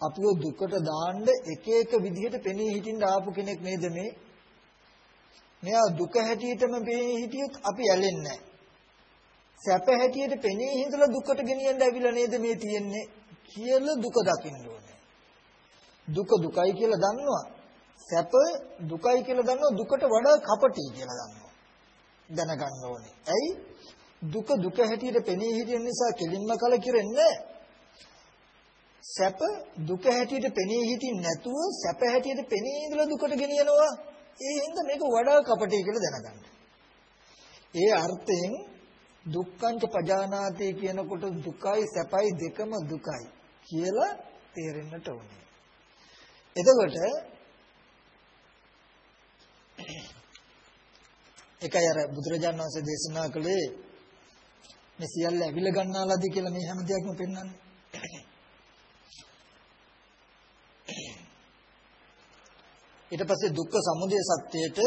අපිව දුකට දාන්න එක එක විදිහට පෙනී හිටින්න ආපු කෙනෙක් නේද මේ මෙයා දුක හැටියටම පෙනී හිටියොත් අපි ඇලෙන්නේ සැප හැටියට පෙනී හිඳලා දුකට ගෙනියන්න ඇවිල්ලා නේද මේ තියෙන්නේ? කියලා දුක දකින්න ඕනේ. දුක දුකයි කියලා දන්නවා. සැප දුකයි කියලා දන්නවා. දුකට වඩා කපටි කියලා දන්නවා. දැනගන්න ඕනේ. ඇයි? දුක දුක හැටියට පෙනී හිටින නිසා කෙලින්ම කලකිරෙන්නේ සැප දුක හැටියට පෙනී හිටින් නැතුව සැප හැටියට පෙනී ඉඳලා දුකට ගෙනියනවා. ඒ හින්දා මේක වඩා කපටි කියලා දැනගන්න. ඒ අර්ථයෙන් දුක්ඛංච පජානාති කියනකොට දුකයි සැපයි දෙකම දුකයි කියලා තේරෙන්නට ඕනේ. එතකොට එකයි අර බුදුරජාණන් වහන්සේ දේශනා කළේ මේ සියල්ල ඇවිල ගන්නාලාදී කියලා මේ හැම දෙයක්ම පෙන්වන්නේ. ඊට පස්සේ දුක්ඛ සමුදය සත්‍යයට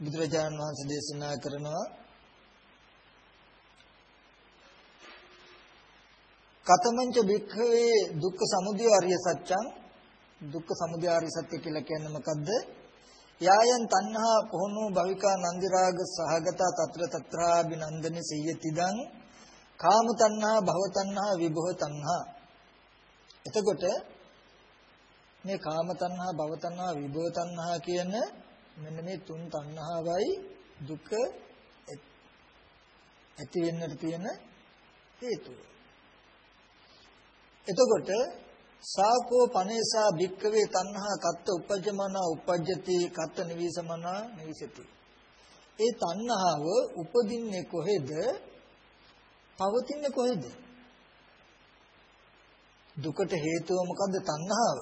බුදුරජාණන් වහන්සේ දේශනා කරනවා කතමංච භික්ඛවේ දුක්ඛ සමුදය ආර්ය සත්‍යං දුක්ඛ සමුදය ආර්ය සත්‍ය කියලා කියන්නේ මොකද්ද? යායන් තණ්හා පොහොනෝ භවිකා නන්දි රාග සහගත తත්‍ර తත්‍රාබිනන්දනි සියතිදං කාම තණ්හා භව තණ්හා විභව තණ්හා එතකොට මේ කාම තණ්හා, භව තණ්හා, විභව තණ්හා කියන මෙන්න මේ තුන් තණ්හාවයි දුක ඇති වෙන්නට තියෙන හේතුව. එතකොට සාකෝ පනේසා භික්කවේ තණ්හා කත්ත උපජ්ජමනා උපජ්ජති කත්ත නිවිසමනා නිවිසති. ඒ තණ්හාව උපදින්නේ කොහෙද? පවතින්නේ කොහෙද? දුකට හේතුව මොකද්ද තණ්හාව?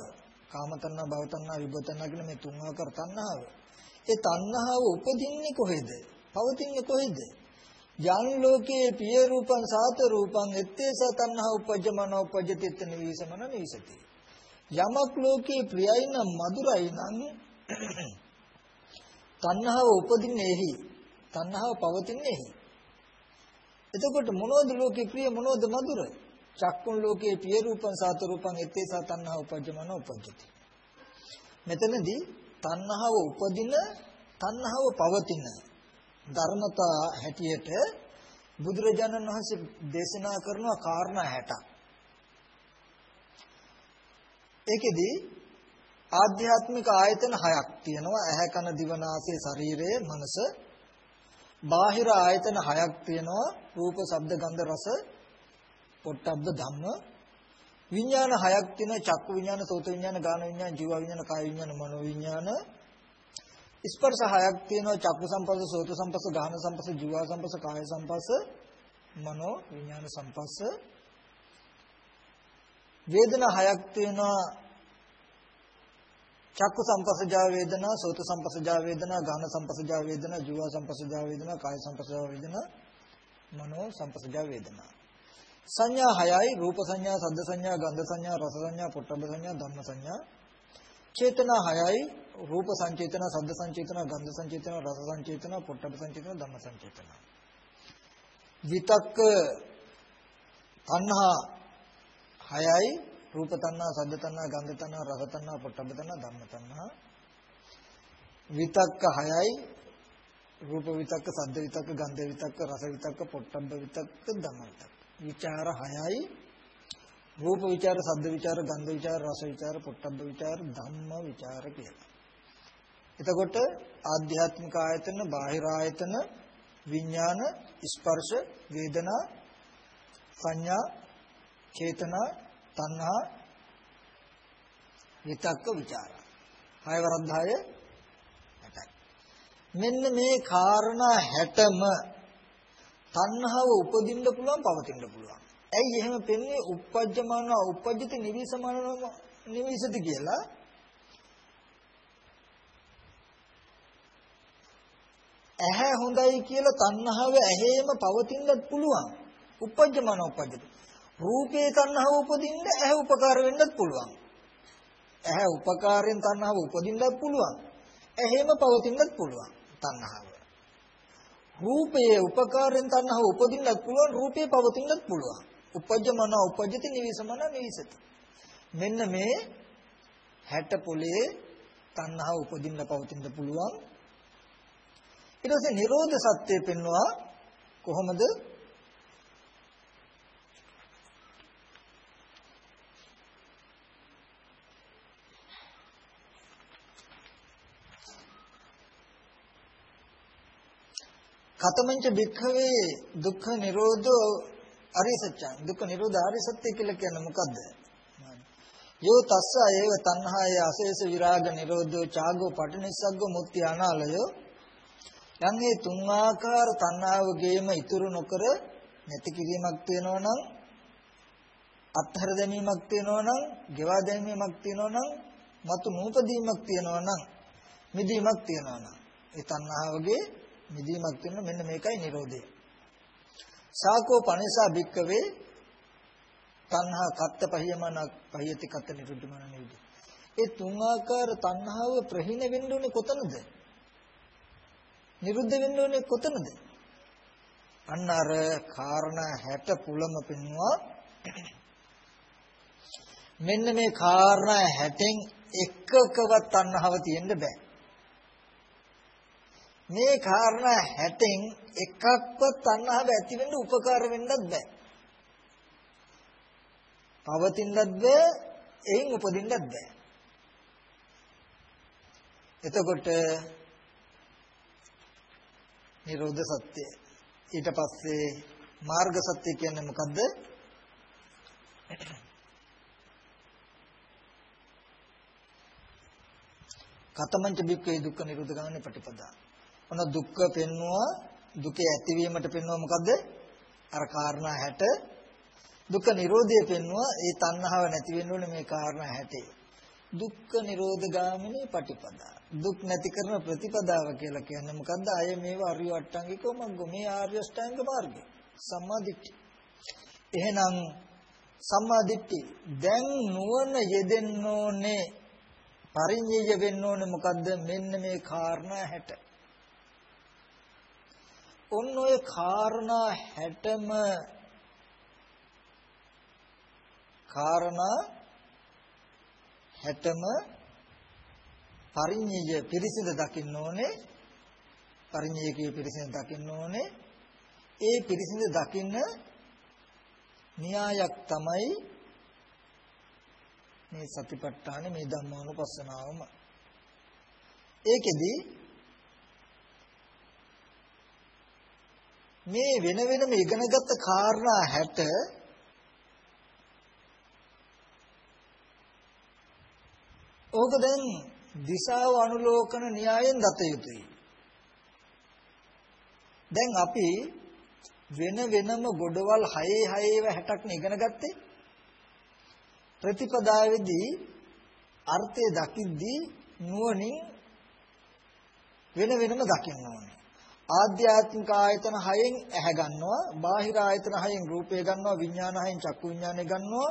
කාම තණ්හා, භව තණ්හා, විභව තණ්හා කියන මේ තුන් ආකාර තණ්හාව. ඒ තණ්හාව උපදින්නේ කොහෙද? පවතින්නේ කොහෙද? යන් ලෝකේ පිය රූපං සාත රූපං එත්තේස තණ්හා උපජ්ජමන උපජ්ජතිත් නිවිසමන නිවිසති. යමක් ලෝකේ ප්‍රියයි නම් මధుරයි නම් තණ්හාව උපදින්නේ එහි. තණ්හාව පවතින්නේ එහි. එතකොට මොනවද ලෝකේ ප්‍රිය මොනවද මధుර? චක්කුන් ලෝකේ පිය රූපං සාත රූපං එත්තේස තණ්හා උපජ්ජමන උපජ්ජති. මෙතනදී තණ්හාව උපදින තණ්හාව පවතින ධර්මතා හැටියට බුදුරජාණන් වහන්සේ දේශනා කරන කාරණා 60ක්. ඒකෙදි ආධ්‍යාත්මික ආයතන හයක් තියෙනවා. ඇහැ කන දිව නාසය ශරීරය මනස. බාහිර ආයතන හයක් තියෙනවා. රූප ශබ්ද ගන්ධ රස පොට්ටබ්බ ධම්ම. විඥාන හයක් තියෙනවා. චක්කු විඥාන සෝත විඥාන ගාන විඥාන ජීව විඥාන කාය විඥාන මනෝ විඥාන. ස්පර්ශ හයක් තියෙනවා. චක්කු සංපස්ස සෝත සංපස්ස ගාන සංපස්ස ජීව සංපස්ස කාය සංපස්ස මනෝ විඥාන සංපස්ස වේදනා හයක් තියෙනවා. චක්කු සංපස්සජා වේදනා සෝත සංපස්සජා වේදනා ගාන සංපස්සජා වේදනා ජීව සංපස්සජා වේදනා කාය සංපස්සජා වේදනා මනෝ සංපස්සජා වේදනා. සංඥා හයයි. රූප සංඥා සද්ද සංඥා ගන්ධ සංඥා රස සංඥා පොට්ටබ්බ සංඥා ධම්ම සංඥා. චේතනා හයයි රූප සංචේතන සද්ද සංචේතන ගන්ධ සංචේතන රස සංචේතන පොට්ටබ්බ සංචේතන ධම්ම සංචේතන විතක්ක තණ්හා හයයි රූප තණ්හා, සද්ද තණ්හා, ගන්ධ තණ්හා, රස තණ්හා, පොට්ටබ්බ තණ්හා, ධම්ම තණ්හා. විතක්ක හයයි රූප විතක්ක, සද්ද විතක්ක, ගන්ධ විතක්ක, රස විතක්ක, පොට්ටබ්බ විතක්ක, ධම්ම විතක්ක. විචාර හයයි රූප විචාර, සද්ද විචාර, ගන්ධ විචාර, රස විචාර, පොට්ටබ්බ විචාර, ධම්ම විචාර කියලා. එතකොට ආධ්‍යාත්මික ආයතන, බාහිර ආයතන, විඥාන, ස්පර්ශ, වේදනා, සංඥා, චේතනා තණ්හා විතක්ක ਵਿਚාර. හය වරද්ධාය 60යි. මෙන්න මේ කාරණා 60ම තණ්හාව උපදින්න පුළුවන් පවතින්න පුළුවන්. ඇයි එහෙම පෙන්නේ uppajjamana uppajjati nivisamana nivisati කියලා? ඇහැ හොඳයි කියලා තණ්හාව ඇහැම පවතින්නත් පුළුවන්. uppajjamana uppajjati රූපේ තණ්හාව උපදින්න ඇහැ උපකාර වෙන්නත් පුළුවන්. ඇහැ උපකාරයෙන් තණ්හාව උපදින්නත් පුළුවන්. ඇහෙම පවතින්නත් පුළුවන් තණ්හාව. රූපයේ උපකාරයෙන් තණ්හාව උපදින්නත් පුළුවන් රූපේ පවතින්නත් පුළුවන්. උපජ්ජමන උපජ්ජති නිවිසමන නිවිසති. මෙන්න මේ 60 පොලේ තණ්හාව උපදින්න පවතින්න පුළුවන්. ඊට පස්සේ නිරෝධ සත්‍ය පෙන්වුවා කොහොමද කතමංච භික්ඛවේ දුක්ඛ නිරෝධෝ අරිය සත්‍යං දුක්ඛ නිරෝධ ආරිය සත්‍ය කියලා කියන්නේ මොකද්ද? යෝ තස්ස ඒව තණ්හාය අශේෂ විරාග නිරෝධෝ චාගෝ පටිනිස්සග්ගෝ මුක්ති අනාලයෝ යම් මේ තුන් ආකාර තණ්හාවගේම ඉතුරු නොකර නැති කිරීමක් තියෙනවා නම් අත්හැර දැමීමක් තියෙනවා නම් ගෙවා දැමීමක් තියෙනවා නම් මතු නූපදීමක් තියෙනවා නම් මිදීමක් තියෙනවා නම් ඒ තණ්හාවගේ මිදීමක් වෙන මෙන්න මේකයි Nirodhe. සාකෝ පනිසා භික්කවේ තණ්හා කත්ත පහියමන පහියති කත්ත නිරුද්ධමන නිරුද්ධ. ඒ තුන් ආකාර තණ්හාව ප්‍රහීන වෙන්න ඕනේ කොතනද? නිරුද්ධ වෙන්න ඕනේ කොතනද? අන්න අර කාරණා 60 පුලම පෙන්නවා. මෙන්න මේ කාරණා 60න් එකකවත් තණ්හාව තියෙන්න බෑ. මේ කාරණා 60න් එකක්වත් තණ්හාව ඇති වෙන්න උපකාර වෙන්නත් බෑ. පවතින්නත් බෑ, එයින් උපදින්නත් බෑ. එතකොට නිරෝධ සත්‍ය ඊට පස්සේ මාර්ග සත්‍ය කියන්නේ මොකද්ද? කතමංච බික්කේ දුක්ඛ නිරෝධ ගාමනේ ප්‍රතිපදා ඔන්න දුක්ඛ පෙන්නවා දුකේ ඇතිවීමට පෙන්නවා මොකද්ද? අර කාරණා 60 දුක්ඛ නිරෝධය පෙන්නවා ඒ තණ්හාව නැති වෙන්න ඕනේ මේ කාරණා 60. දුක්ඛ නිරෝධ ගාමිනී පටිපදා. දුක් නැති කරන ප්‍රතිපදාව කියලා කියන්නේ මොකද්ද? අය මේව අරිය අට්ටංගිකව මග්ගෝ මේ ආර්ය අෂ්ටාංග මාර්ගය. සම්මා දිට්ඨි. එහෙනම් සම්මා දිට්ඨි දැන් නුවණ යෙදෙන්න ඕනේ පරිඤ්ඤය වෙන්න ඕනේ මොකද්ද? මෙන්න මේ කාරණා 60. ඔන්න ඔය කාරණා 60ම කාරණා 60ම පරිඤ්ඤය පිරිසිඳ දකින්න ඕනේ. පරිඤ්ඤය කිය පිරිසිඳ දකින්න ඕනේ. ඒ පිරිසිඳ දකින්න න්‍යායක් තමයි මේ සතිපට්ඨාන මේ ධම්මානුපස්සනාවම ඒකෙදි මේ වෙන වෙනම ඉගෙනගත්ත කාරණා 60 ඕක දැන් දිශාව අනුලෝකන න්‍යායෙන් දත යුතුයි. දැන් අපි වෙන වෙනම ගොඩවල් 6 6 60ක් ඉගෙන ගත්තේ ප්‍රතිපදාවේදී අර්ථය දකිද්දී නුවණින් වෙන වෙනම දකින්න ඕනේ. ආධ්‍යාත්මික ආයතන හයෙන් ඇහැ ගන්නවා, බාහිර ආයතන හයෙන් රූපය ගන්නවා, විඥාන හයෙන් චක්කු විඥානය ගන්නවා,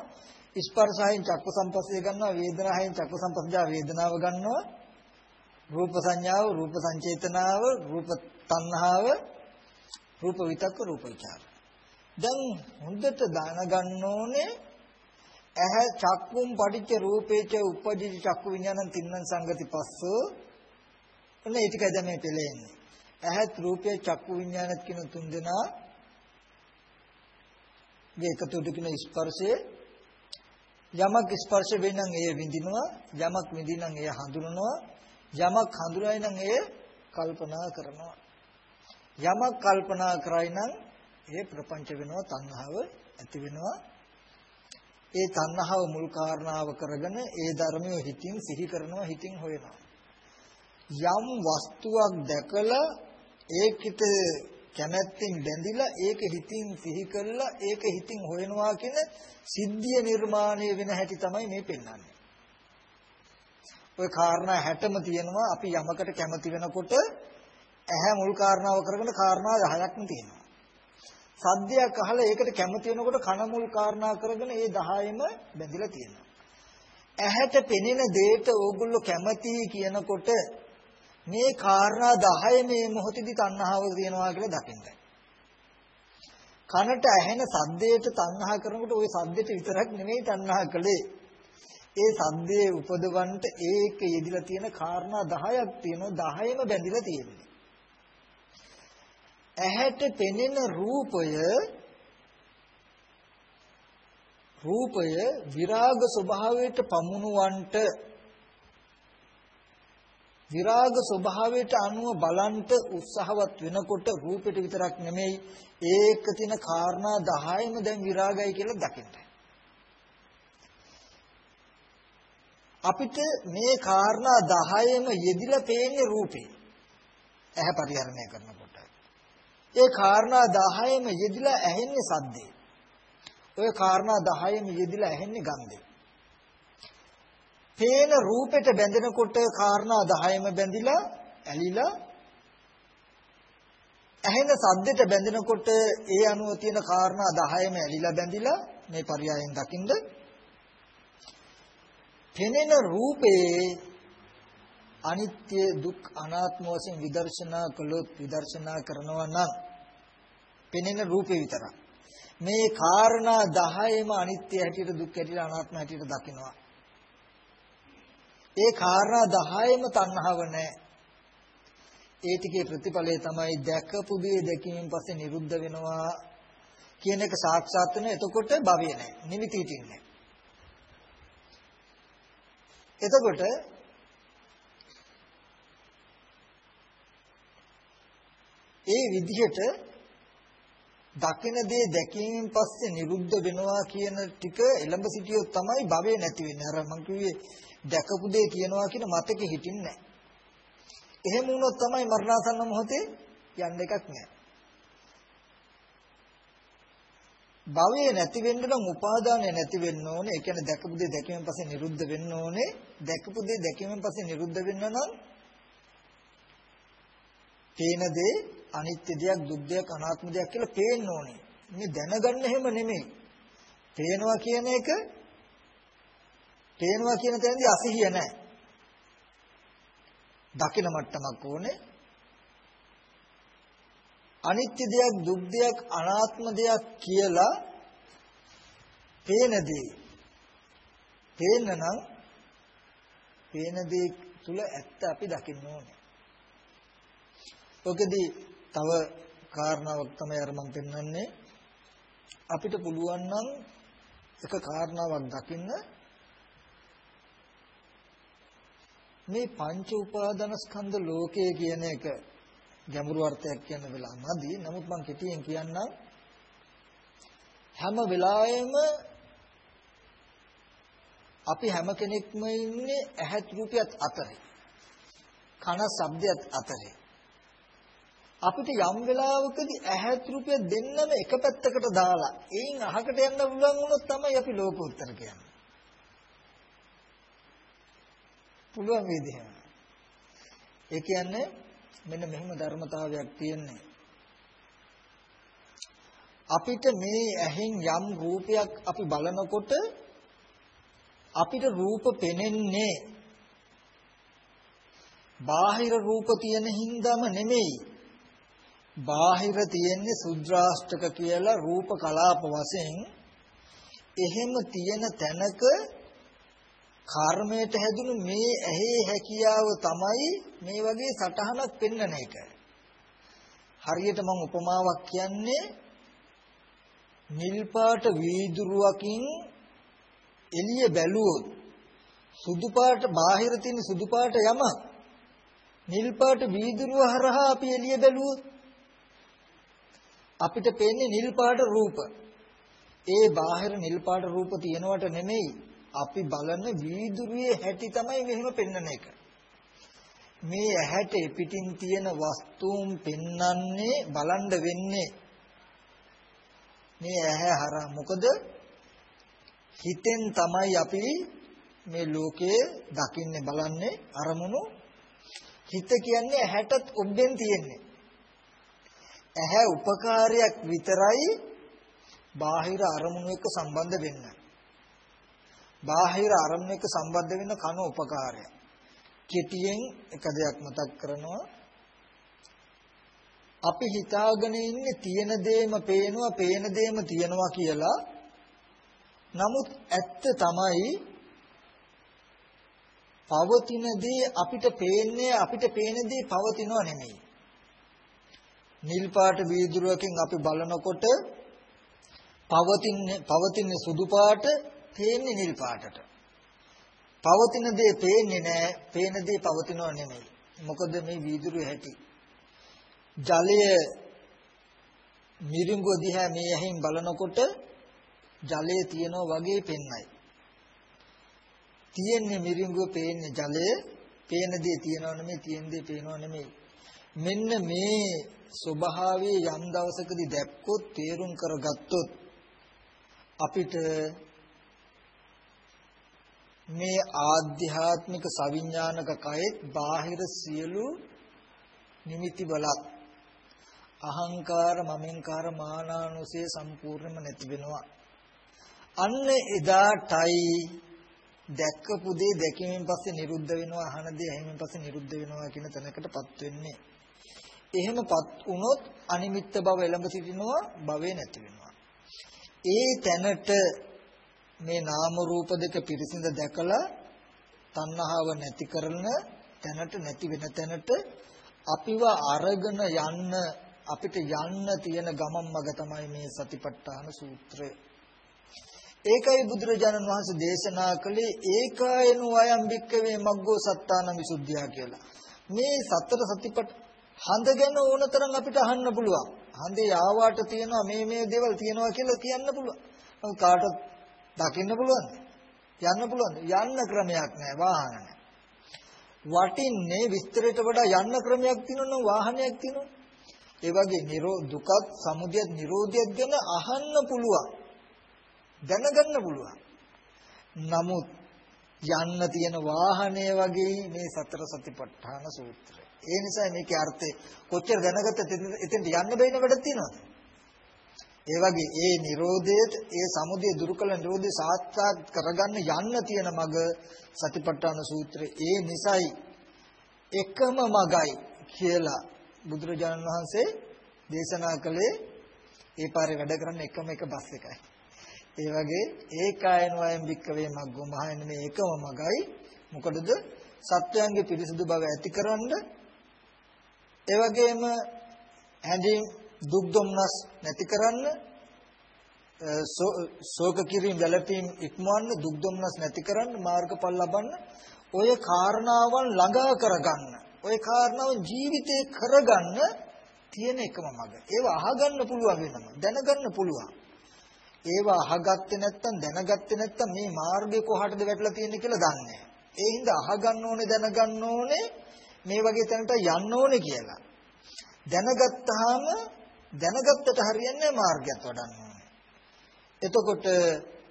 ස්පර්ශයෙන් චක්කු සංපස්සේ ගන්නවා වේදනාවෙන් චක්කු සංපස්සා වේදනාව ගන්නවා. රූප සංඥාව රූප සංචේතනාව රූප තණ්හාව රූප විතක්ක රූප විචාර. දැන් හොඳට දැනගන්න ඕනේ ඇහැ චක්කුම් පටිච්ච රූපේච උපජ්ජති චක්කු විඥානං තින්නං සංගති පස්සෝ. එන්න ඒ ටිකයි දැන් මේ පෙළෙන්නේ. ඇහත් රූපය චක්කු විඥානත් කියන තුන් දෙනා මේ එකතු දෙකින ස්පර්ශයේ. යමක් ස්පර්ශ වෙනනම් එය විඳිනවා යමක් විඳිනම් එය හඳුනනවා යමක් හඳුනයි නම් එය කල්පනා කරනවා. යමක් කල්පනා කරයි නම් ඒ ප්‍රපංච වෙනවා තණ්හාව ඇති වෙනවා. ඒ තණ්හාව මුල් කාරණාව කරගෙන ඒ ධර්මය හිතින් සිහි කරනවා හිතින් හොයනවා. යම් වස්තුවක් දැකලා ඒකිට කැමැත්තෙන් බැඳිලා ඒක හිතින් සිහි කරලා ඒක හිතින් හොයනවා කියන සිද්ධිය නිර්මාණය වෙන හැටි තමයි මේ පෙන්වන්නේ. ওই කාරණා 60ම තියෙනවා අපි යමකට කැමති වෙනකොට ඇහැ මුල් කාරණාව කරගෙන කාරණා 10ක්ම තියෙනවා. සද්දයක් අහලා ඒකට කැමති වෙනකොට කන මුල් කාරණා කරගෙන ඒ 10ෙම බැඳිලා තියෙනවා. ඇහැට පෙනෙන දේට ඕගොල්ලෝ කැමති කියනකොට මේ කාරණා 10 මේ මොහොතේදී තණ්හාව තියෙනවා කියලා දකින්නයි. කනට ඇහෙන සද්දයට තණ්හා කරනකොට ওই සද්දෙට විතරක් නෙමෙයි තණ්හා කළේ. ඒ සද්දේ උපදවන්න ඒක යෙදිලා තියෙන කාරණා 10ක් තියෙනවා 10ම බැඳිලා තියෙන්නේ. ඇහැට පෙනෙන රූපය රූපය විරාග ස්වභාවයට පමුණුවන්ට විරාග ස්වභාවයට අනුව බලන්ට උත්සාහවත් වෙනකොට රූපෙට විතරක් නෙමෙයි ඒක තින කාරණා 10ම දැන් විරාගයි කියලා දකින්න. අපිට මේ කාරණා 10ම යෙදිලා පේන්නේ රූපේ. ඇහැ පරිහරණය කරනකොට. ඒ කාරණා 10ම යෙදිලා ඇහෙන්නේ සද්දේ. ওই කාරණා 10ම යෙදිලා ඇහෙන්නේ ගන්ධේ. පේන රූපෙට බැඳෙනකොට කාරණා 10ම බැඳිලා ඇලිලා ඇහෙන සද්දෙට බැඳෙනකොට ඒ අනුව තියෙන කාරණා 10ම ඇලිලා බැඳිලා මේ පරයයන් දකින්ද? පෙනෙන රූපේ අනිත්‍ය දුක් අනාත්ම වශයෙන් විදර්ශනා කළොත් විදර්ශනා කරනවා නම් පෙනෙන රූපේ විතරක්. මේ කාරණා 10ම අනිත්‍ය හැටියට දුක් හැටියට අනාත්ම හැටියට දකිනවා. ඒ කාරණා 10ෙම තණ්හාව නැහැ. ඒ ටිකේ ප්‍රතිඵලය තමයි දැකපු දේ දැකීමෙන් පස්සේ නිරුද්ධ වෙනවා කියන එක සාක්ෂාත් වෙන එතකොට භවය නැහැ. නිමිති හිටින්නේ එතකොට ඒ විදිහට දකින දේ දැකීමෙන් පස්සේ නිරුද්ධ වෙනවා කියන ටික එළඹ සිටියොත් තමයි භවය නැති වෙන්නේ. අර මං කිව්වේ දැකපු දේ කියනවා කියන මතකෙ හිටින්නේ නැහැ. එහෙම වුණොත් තමයි මරණාසන්න මොහොතේ යන්න එකක් නැහැ. භවය නැති වෙන්න නම් උපාදානය නැති වෙන්න ඕනේ. ඒ කියන්නේ දැකපු දේ දැකීමෙන් පස්සේ නිරුද්ධ වෙන්න ඕනේ. දැකපු දේ දැකීමෙන් පස්සේ නිරුද්ධ වෙන්න නම් පේන දේ අනිත්‍ය දෙයක්, දුක් දෙයක්, අනාත්ම දෙයක් කියලා පේන්න ඕනේ. මේ දැනගන්න හැම නෙමෙයි. පේනවා කියන එක පේනවා කියන තැනදී අසහිය නැහැ. දකින මට්ටමක් ඕනේ. අනිත්‍ය දෙයක් දුක් දෙයක් අනාත්ම දෙයක් කියලා පේන දේ පේන්න නම් පේන දේ තුල ඇත්ත අපි දකින්න ඕනේ. ඔකදී තව කාරණාවක් තමයි අර මම පෙන්වන්නේ අපිට පුළුවන් නම් එක කාරණාවක් දකින්න මේ පංච උපාදාන ස්කන්ධ ලෝකය කියන එක ගැඹුරු අර්ථයක් කියන්න වෙලා නැදි. නමුත් මම කෙටියෙන් කියන්නම් හැම වෙලාවෙම අපි හැම කෙනෙක්ම ඉන්නේ ඇහත් රූපයත් අතරේ. කන ශබ්දයත් අතරේ. අපිට යම් වෙලාවකදී ඇහත් රූපය දෙන්නම එක පැත්තකට දාලා එයින් අහකට යන්න පුළුවන් වුණොත් තමයි අපි ලෝකෝත්තර කියන්නේ. පුළුවන් වේද ඒ කියන්නේ මෙන්න මෙහෙම ධර්මතාවයක් තියෙන්නේ. අපිට මේ ඇහෙන් යම් රූපයක් අපි බලනකොට අපිට රූප පෙනෙන්නේ බාහිර රූප තියෙන හින්දාම නෙමෙයි. බාහිර තියෙන්නේ සුද්‍රාෂ්ටක කියලා රූප කලාප වශයෙන් එහෙම තියෙන තැනක කර්මයට හැදුණු මේ ඇහි හැකියාව තමයි මේ වගේ සටහනක් පෙන්වන එක. හරියට මම උපමාවක් කියන්නේ නිල් පාට වීදුරුවකින් එළිය බැලුවොත් සුදු පාට බාහිර තියෙන සුදු පාට යම නිල් පාට වීදුරුව හරහා අපි එළිය බැලුවොත් අපිට පේන්නේ නිල් පාට රූප. ඒ බාහිර නිල් පාට රූප තියෙනවට නෙමෙයි අපි බලන වීදුරුවේ හැටි තමයි මෙහෙම පෙන්වන එක. මේ ඇහැට පිටින් තියෙන වස්තුන් පෙන්වන්නේ බලන්න වෙන්නේ. මේ ඇහැ හරහා. මොකද? හිතෙන් තමයි අපි මේ ලෝකයේ දකින්නේ බලන්නේ අරමුණු. හිත කියන්නේ ඇහැටත් ඔබෙන් තියෙන්නේ. ඇහැ උපකාරයක් විතරයි බාහිර අරමුණු එක්ක සම්බන්ධ වෙන්නේ. බාහිර අරමුණ එක්ක සම්බන්ධ වෙන කන උපකාරය. කෙටියෙන් එක දෙයක් මතක් කරනවා. අපි හිතාගෙන ඉන්නේ තියෙන දේම පේනවා, පේන දේම තියනවා කියලා. නමුත් ඇත්ත තමයි පවතින දේ අපිට පේන්නේ අපිට පේන දේ පවතිනව නෙමෙයි. නිල් පාට වීදුරුවකින් අපි බලනකොට පවතින්නේ පවතින්නේ සුදු පාට පේන්නේ නිල් පාටට. පවතින දේ පේන්නේ නැහැ, පේන දේ පවතිනව නෙමෙයි. මොකද මේ වීදුරු හැටි. ජලය මිරිඟුව දිහා මේ ඇහෙන් බලනකොට ජලය තියනවා වගේ පෙන්වයි. තියෙන්නේ මිරිඟුව පේන්නේ ජලය, පේන දේ තියනව නෙමෙයි, තියෙන දේ පේනව නෙමෙයි. මෙන්න මේ ස්වභාවයේ යම් දවසකදී දැක්කොත් තේරුම් කරගත්තොත් අපිට මේ ආධ්‍යාත්මික සවිඥානික කයෙත් බාහිර සියලු නිමිති බලත් අහංකාර මමෙන්කාර මානානුසය සම්පූර්ණයෙන්ම නැති වෙනවා. අන්න එදාටයි දැක්කපු දේ දැකීමෙන් පස්සේ නිරුද්ධ වෙනවා අහන දේ ඇහිමෙන් පස්සේ නිරුද්ධ වෙනවා කියන තැනකටපත් වෙන්නේ. එහෙමපත් වුණොත් අනිමිත්ත බව එළඹ සිටිනවා භවේ නැති වෙනවා. ඒ තැනට මේ නාම රූප දෙක පිරිසිඳ දැකලා තණ්හාව නැති කරන තැනට නැති වෙන තැනට අපිව අරගෙන යන්න අපිට යන්න තියෙන ගමන් මඟ තමයි මේ සතිපට්ඨාන සූත්‍රය. ඒකයි බුදුරජාණන් වහන්සේ දේශනා කළේ ඒකායන වයම් භික්කවේ මග්ගෝ සත්තාන විසුද්ධිය කියලා. මේ සතර සතිපට්ඨ හඳ ගැන ඕනතරම් අපිට අහන්න පුළුවන්. හඳේ ආවාට තියෙනවා මේ මේ දේවල් තියෙනවා කියලා කියන්න පුළුවන්. කාටවත් දකින්න පුළුවන්ද? යන්න පුළුවන්ද? යන්න ක්‍රමයක් නැහැ වාහන නැහැ. වටින්නේ විස්තරයට වඩා යන්න ක්‍රමයක් තියෙනවා වාහනයක් තියෙනවා. ඒ වගේ නිරෝ දුකත් සමුදයත් නිරෝධයත් ගැන අහන්න පුළුවන්. දැනගන්න පුළුවන්. නමුත් යන්න තියෙන වාහනය වගේ මේ සතර සතිපට්ඨාන සූත්‍රය. ඒ නිසා මේකේ අර්ථය කොච්චර දැනගත්තත් එතෙන්ට යන්න බැින වැඩක් තියෙනවද? ඒ වගේ ඒ Nirodheට ඒ සමුදය දුරු කළ Nirodhe සාක්ෂාත් කරගන්න යන්න තියෙන මග සතිපට්ඨාන සූත්‍රය. ඒ නිසයි එකම මගයි කියලා බුදුරජාණන් වහන්සේ දේශනා කළේ ඒ පාරේ වැඩ කරන්න එකම එක බස් එකයි. ඒ වගේ ඒකායන වයම් වික්කවේ මග්ගෝ මහයන් මේ එකම මගයි. මොකටද? සත්වයන්ගේ පිරිසුදු බව ඇතිකරන්න ඒ වගේම හැඳින් දුක් දුම්නස් නැති කරන්න ශෝක කිරීම වැළපීම් ඉක්මවන්න දුක් දුම්නස් නැති කරන්න මාර්ගඵල ලබන්න ඔය කාරණාවන් ළඟා කරගන්න ඔය කාරණාව ජීවිතේ කරගන්න තියෙන එකම මඟ. ඒව අහගන්න පුළුවන් වෙනම දැනගන්න පුළුවන්. ඒව අහගත්තේ නැත්නම් දැනගත්තේ නැත්නම් මේ මාර්ගය කොහටද වැටලා තියෙන්නේ කියලා දන්නේ ඒ හින්දා අහගන්න ඕනේ දැනගන්න ඕනේ මේ වගේ තැනට යන්න ඕනේ කියලා. දැනගත්තාම දැනගත්තට හරියන්නේ මාර්ගයත් වඩන්න ඕනේ. එතකොට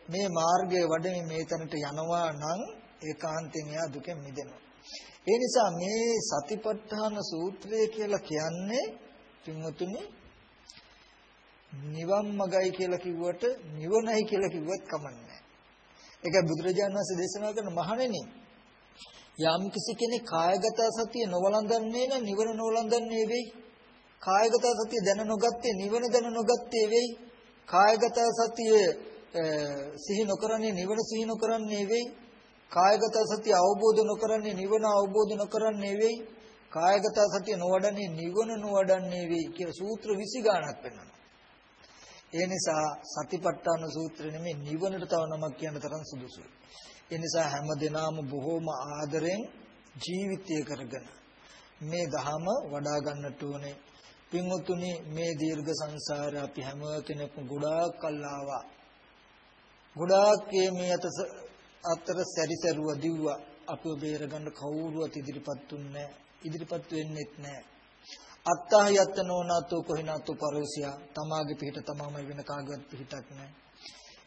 මේ මාර්ගයේ වඩමින් මේ තැනට යනවා නම් ඒකාන්තයෙන් එයා දුකෙන් මිදෙනවා. ඒ නිසා මේ සතිපට්ඨාන සූත්‍රය කියලා කියන්නේ පින්වතුනි නිවන් මගයි කියලා කිව්වට නිවනයි කියලා කිව්වත් කමන්නේ ඒකයි බුදුරජාණන් වහන්සේ දේශනා කරන මහණෙනි යම් කිසි කෙනෙක් කායගත සතිය නොවලඳන්නේ නම් නිවන නොවලඳන්නේ වෙයි කායගත සතිය දැන නොගත්තේ නිවන දැන නොගත්තේ වෙයි කායගත සතිය සිහි නොකරන්නේ නිවන සිහි නොකරන්නේ වෙයි කායගත සතිය අවබෝධ නොකරන්නේ නිවන අවබෝධ නොකරන්නේ වෙයි කායගත සතිය නොවඩන්නේ නිවන නොවඩන්නේ වෙයි කියලා සූත්‍ර 20 ගණක් වෙනවා ඒ නිසා සතිපට්ඨාන සූත්‍රෙ නෙමෙයි නිවනට තව නමක් කියන තරම් සුදුසුයි. ඒ නිසා හැම දිනම බොහෝම ආදරෙන් ජීවිතය කරගෙන මේ ධහම වඩා ගන්නට ඕනේ. පින්වතුනි මේ දීර්ඝ සංසාරේ අපි හැම කෙනෙක්ම ගොඩාක් කල් ආවා. ගොඩාක් මේ අත අතර සැරිසරුව දිව්වා. අපිව බේරගන්න කවුරුවත් ඉදිරිපත් තුන්නේ ඉදිරිපත් වෙන්නෙත් නැහැ. අත්තා යත්තනෝ නාතෝ කොහිනාතෝ පරෝසියා තමාගේ පිහිට තමාමයි වෙන කාගවත් පිහිටක් නැහැ.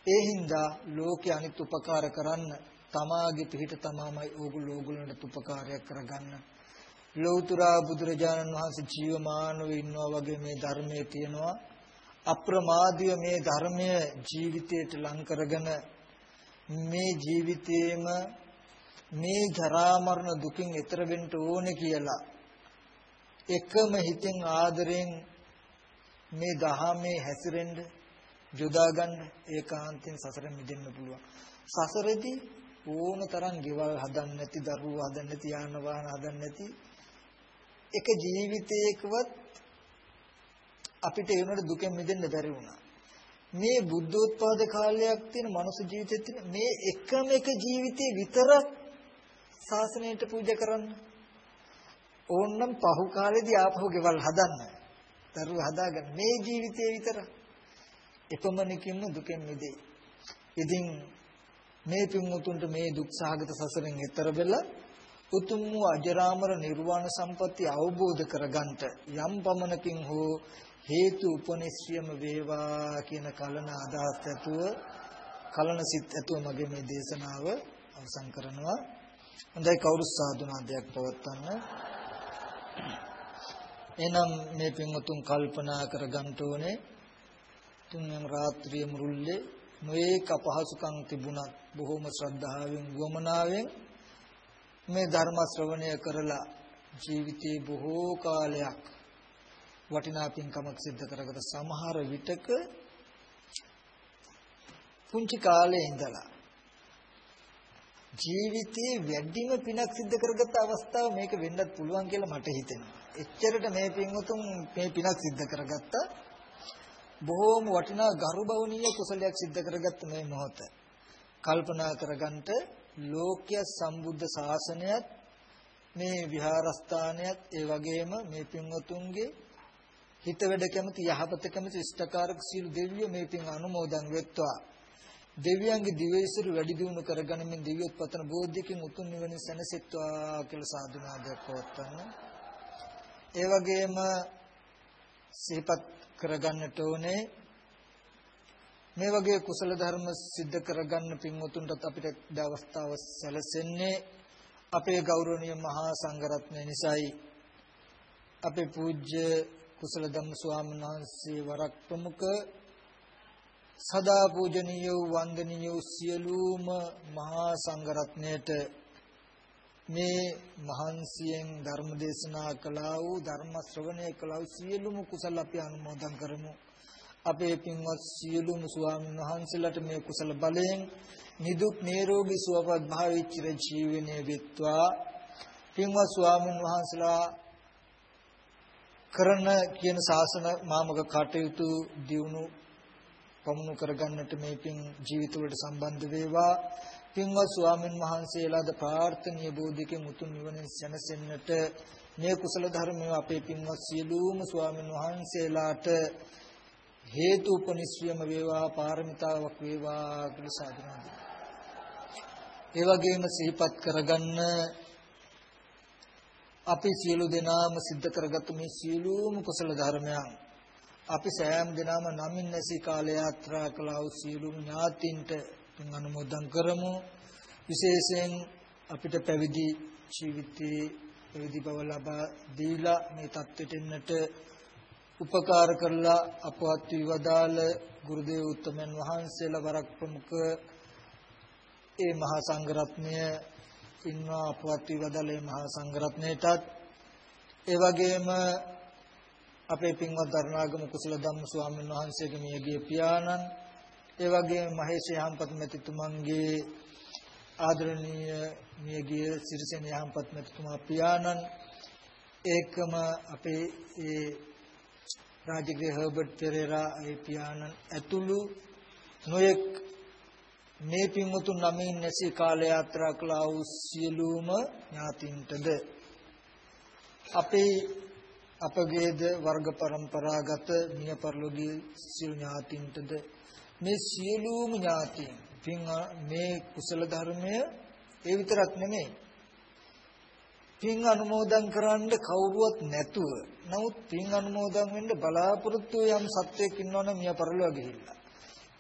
ඒ හින්දා ලෝකේ අනිත් උපකාර කරන්න තමාගේ පිහිට තමාමයි ඕගොල්ලෝ ඕගොල්ලන්ට උපකාරයක් කරගන්න. ලෞතර බුදුරජාණන් වහන්සේ ජීවමානව ඉන්නවා වගේ මේ ධර්මයේ තියෙනවා. අප්‍රමාදීව මේ ධර්මය ජීවිතයට ලං කරගෙන මේ ජීවිතේම මේ ජරා මරණ දුකින් එතර වෙන්න ඕනේ කියලා එකම හිතෙන් ආදරෙන් මේ දහමේ හැසිරෙන්න යොදා ගන්න ඒකාන්තයෙන් සසරෙන් මිදෙන්න පුළුවන්. සසරෙදි ඕන තරම් ගෙවල් හදන්න නැති, දරුවෝ හදන්න නැති, යාන වාහන හදන්න නැති එක ජීවිතයකවත් අපිට ඒ වුණාට දුකෙන් මිදෙන්න බැරි වුණා. මේ බුද්ධෝත්පාද කාලයක් තියෙන මනුස්ස ජීවිතෙත් තියෙන මේ එකම එක ජීවිතේ විතරක් ශාසනයට පූජා කරන්න. ඕන්නම් පහු කාලෙදී ආපහු ගෙවල් හදන්න. දරුවෝ හදාගන්න මේ ජීවිතේ විතර. එපමණකින්ම දුකෙන් මිදෙයි. ඉතින් මේ පින්වුතුන්ට මේ දුක් සහගත සසරෙන් එතර වෙලා උතුම් වූ අජරාමර නිර්වාණ සම්පත්තිය අවබෝධ කරගන්නට යම් පමණකින් හෝ හේතු උපනිශ්‍රියම වේවා කියන කලන අදහස් ඇතුව කලන සිත් ඇතුව මගේ මේ දේශනාව අවසන් කරනවා. හොඳයි කවුරු සාදුනාදයක් පවත්වන්න? එනම් මේ පින්වතුන් කල්පනා කරගන්න ඕනේ. තුන්වෙනි රාත්‍රියේ මුරුල්ලේ නොඒක අපහසුකම් තිබුණත් බොහොම ශ්‍රද්ධාවෙන් වමනාවෙන් මේ ධර්ම ශ්‍රවණය කරලා ජීවිතේ බොහෝ කාලයක් වටිනා පින්කමක් සිද්ධ කරගත සමහර විටක පුංචි කාලේ ඉඳලා ජීවිතේ වැඩිම පිනක් සිද්ධ කරගත්ත අවස්ථාව මේක වෙන්නත් පුළුවන් කියලා මට හිතෙනවා. එච්චරට මේ පින්වතුන් මේ පිනක් සිද්ධ කරගත්තා. බොහෝම වටිනා ගරුබවණීය කුසලයක් සිද්ධ කරගත්ත මේ මොහොත. කල්පනා කරගන්නට ලෝක්‍ය සම්බුද්ධ ශාසනයත් මේ විහාරස්ථානයත් ඒ වගේම මේ පින්වතුන්ගේ හිත වැඩ කැමති යහපත කැමති ඉෂ්ඨකාරක සීල දෙවියෝ මේ පින් අනුමෝදන් වෙත්වා දෙවියන්ගේ දිවයිසුරු වැඩි දියුණු කරගනිමින් දිව්‍යොත් පතන බෝධියකින් උතුම් නිවන සැනසෙත්වා කියලා සාදුනාදයක් පවත්වන්න. ඒ වගේම සිහිපත් කරගන්නට ඕනේ මේ වගේ කුසල ධර්ම સિદ્ધ කරගන්න පින්වතුන්ටත් අපිට දවස්තාව සැලසෙන්නේ අපේ ගෞරවනීය මහා සංඝරත්නය නිසායි අපේ පූජ්‍ය කුසල ධම්ම ස්වාමීන් වහන්සේ වරක් ප්‍රමුඛ සදා පූජනීය වන්දනීය සියලුම මහා සංඝරත්නයට මේ මහන්සියෙන් ධර්ම දේශනා කළා වූ ධර්ම ශ්‍රවණය කළා වූ සියලුම කුසල අපි අනුමෝදන් කරමු අපේ පින්වත් සියලුම ස්වාමීන් වහන්සේලාට මේ කුසල බලයෙන් නිදුක් නිරෝගී සුවපත් භාවී චිර ජීවනයේ විත්වා. පින්වත් ස්වාමීන් වහන්සේලා කරන කියන ශාසන මාමක කටයුතු දියුණු පමුණු කරගන්නට මේ පින් ජීවිතවලට සම්බන්ධ වේවා. පින්වත් ස්වාමීන් වහන්සේලාද ප්‍රාර්ථනීය බෝධිකේ මුතුන් නිවනින් සැනසෙන්නට මේ කුසල ධර්මය අපේ පින්වත් සියලුම ස්වාමීන් වහන්සේලාට හේතු උපනිශ්‍රියම වේවා පාරමිතාවක් වේවා කියලා සාදුනා. ඒ වගේම සිහිපත් කරගන්න අපි සියලු දෙනාම සිද්ධ කරගත්තු මේ සියලුම කුසල ධර්මයන් අපි සෑම දිනම නමින් නැසී කාල යාත්‍රා කළා වූ සියලුම ඥාතින්ට පින් අනුමෝදන් කරමු විශේෂයෙන් අපිට පැවිදි ජීවිතයේ පැවිදි බව ලබා දීලා මේ தත්වෙට එන්නට උපකාර කරලා අපවත් විවදාල ගුරුදේව උත්තමයන් වහන්සේලා වරක් ප්‍රමුඛ ඒ මහා සංඝරත්නය ඉන්නවා අපවත් විවදාල ඒ මහා සංඝරත්නයටත්. ඒ වගේම අපේ පින්වත් දරණාගම කුසල ධම්ම ස්වාමීන් වහන්සේගේ මියගිය පියාණන් ඒ වගේම මහේශ යහම්පත් මෙතිතුමන්ගේ ආදරණීය මියගිය සිරිසෙන යහම්පත් මෙතිතුමා පියාණන් ඒකම අපේ ඒ රාජගිරිය හර්බර්ට් පෙරේරා ඒ පියාණන් ඇතුළු නොයෙක් මේ පින්වතුන් නමින් නැසී කාල යාත්‍රා කළා වූ සියලුම ඥාතින්ටද? අපේ අපගේද වර්ග પરම්පරාගත මිය පරලෝකී සියලු ඥාතින්ටද? මේ සියලුම ඥාතීන් පින් මේ කුසල ධර්මය ඒ විතරක් නෙමෙයි. පින් අනුමෝදන් කරන්න කවුරුවත් නැතුව. නමුත් පින් අනුමෝදන් වෙන්න බලාපොරොත්තු යම් සත්වයක් ඉන්නවනම් මිය පරලොව ගිහිල්ලා.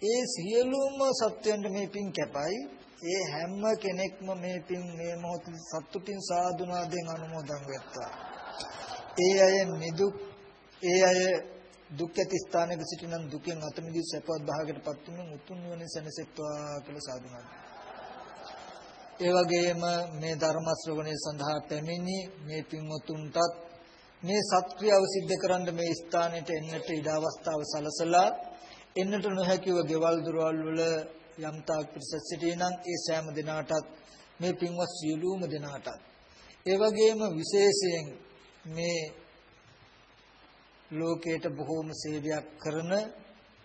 ඒ සියලුම සත්වයන්ට මේ පින් කැපයි. ඒ හැම කෙනෙක්ම මේ පින් මේ මොහොතේ සතුටින් සාදුනාදෙන් අනුමෝදන් වෙත්තා ඒ අය නිදුක් ඒ අය දුක් ඇති ස්ථානයක සිටිනම් දුකෙන් අත මිදී සැපවත් භාගයටපත් වුණු උතුම් නිවන සැනසෙත්වා කියලා සාදුනා. ඒ වගේම මේ ධර්ම ශ්‍රවණය සඳහා පැමිණි මේ පින්වතුන්ටත් මේ සත්ක්‍රියාව સિદ્ધ කරන්න මේ ස්ථානෙට එන්නට ඉඩ අවස්ථාව සලසලා එන්නට නොහැකිව ගෙවල් දොරවල් වල යම් තාක් පිරිස සිටිනම් ඒ සෑම දිනාටත් මේ පින්වත් සියලුම දිනාටත් ඒ වගේම විශේෂයෙන් මේ ලෝකයට බොහෝම සේවයක් කරන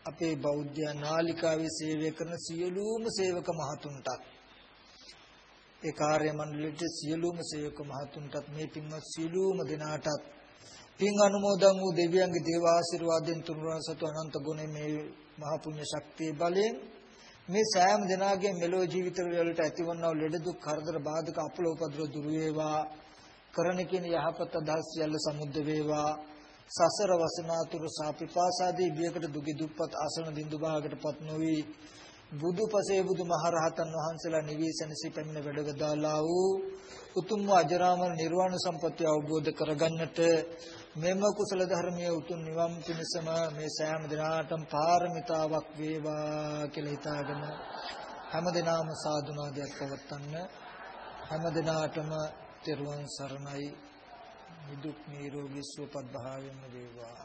අපේ බෞද්ධ නාලිකාවේ සේවය කරන සියලුම සේවක මහතුන්ටත් ඒ කාර්ය මණ්ඩලයට සියලුම සේවක මහතුන්ටත් මේ පින්වත් සියලුම දෙනාටත් පින් අනුමෝදන් වූ දෙවියන්ගේ දේව ආශිර්වාදයෙන් තුනුරන් සතු අනන්ත ගුණේ මේ මහ පුණ්‍ය ශක්තිය බලයෙන් මේ සෑම දිනාගේ මෙලෝ ජීවිතවලට ඇතිවන්නා වූ ලෙඩ දුක් කරදර බාධක අපල උපද්‍ර දුර වේවා. කරන කින යහපත අදහස් සියල්ල සමුද්ද වේවා. සසර වසනාතුරු සාපිපාසාදී බියකට දුකි දුප්පත් ආසන දින්දු භාගයටපත් නොවි. බුදුපසේ බුදුමහරහතන් වහන්සේලා නිවේසනසි පැමිණ වැඩවදාලා වූ උතුම් අජරාමර නිර්වාණ සම්පත්තිය අවබෝධ කරගන්නට මෙම කුසල ධර්මයේ උතුම් නිවන් පිණසම මේ සෑම දිනාටම පාරමිතාවක් වේවා කියලා හිතාගෙන හැම දිනාම සාදුනාදයක් පවත්වන්න හැම දිනාටම තෙරුවන් සරණයි. නිදුක් නිරෝගී සුවපත් භාවයෙන් වේවා.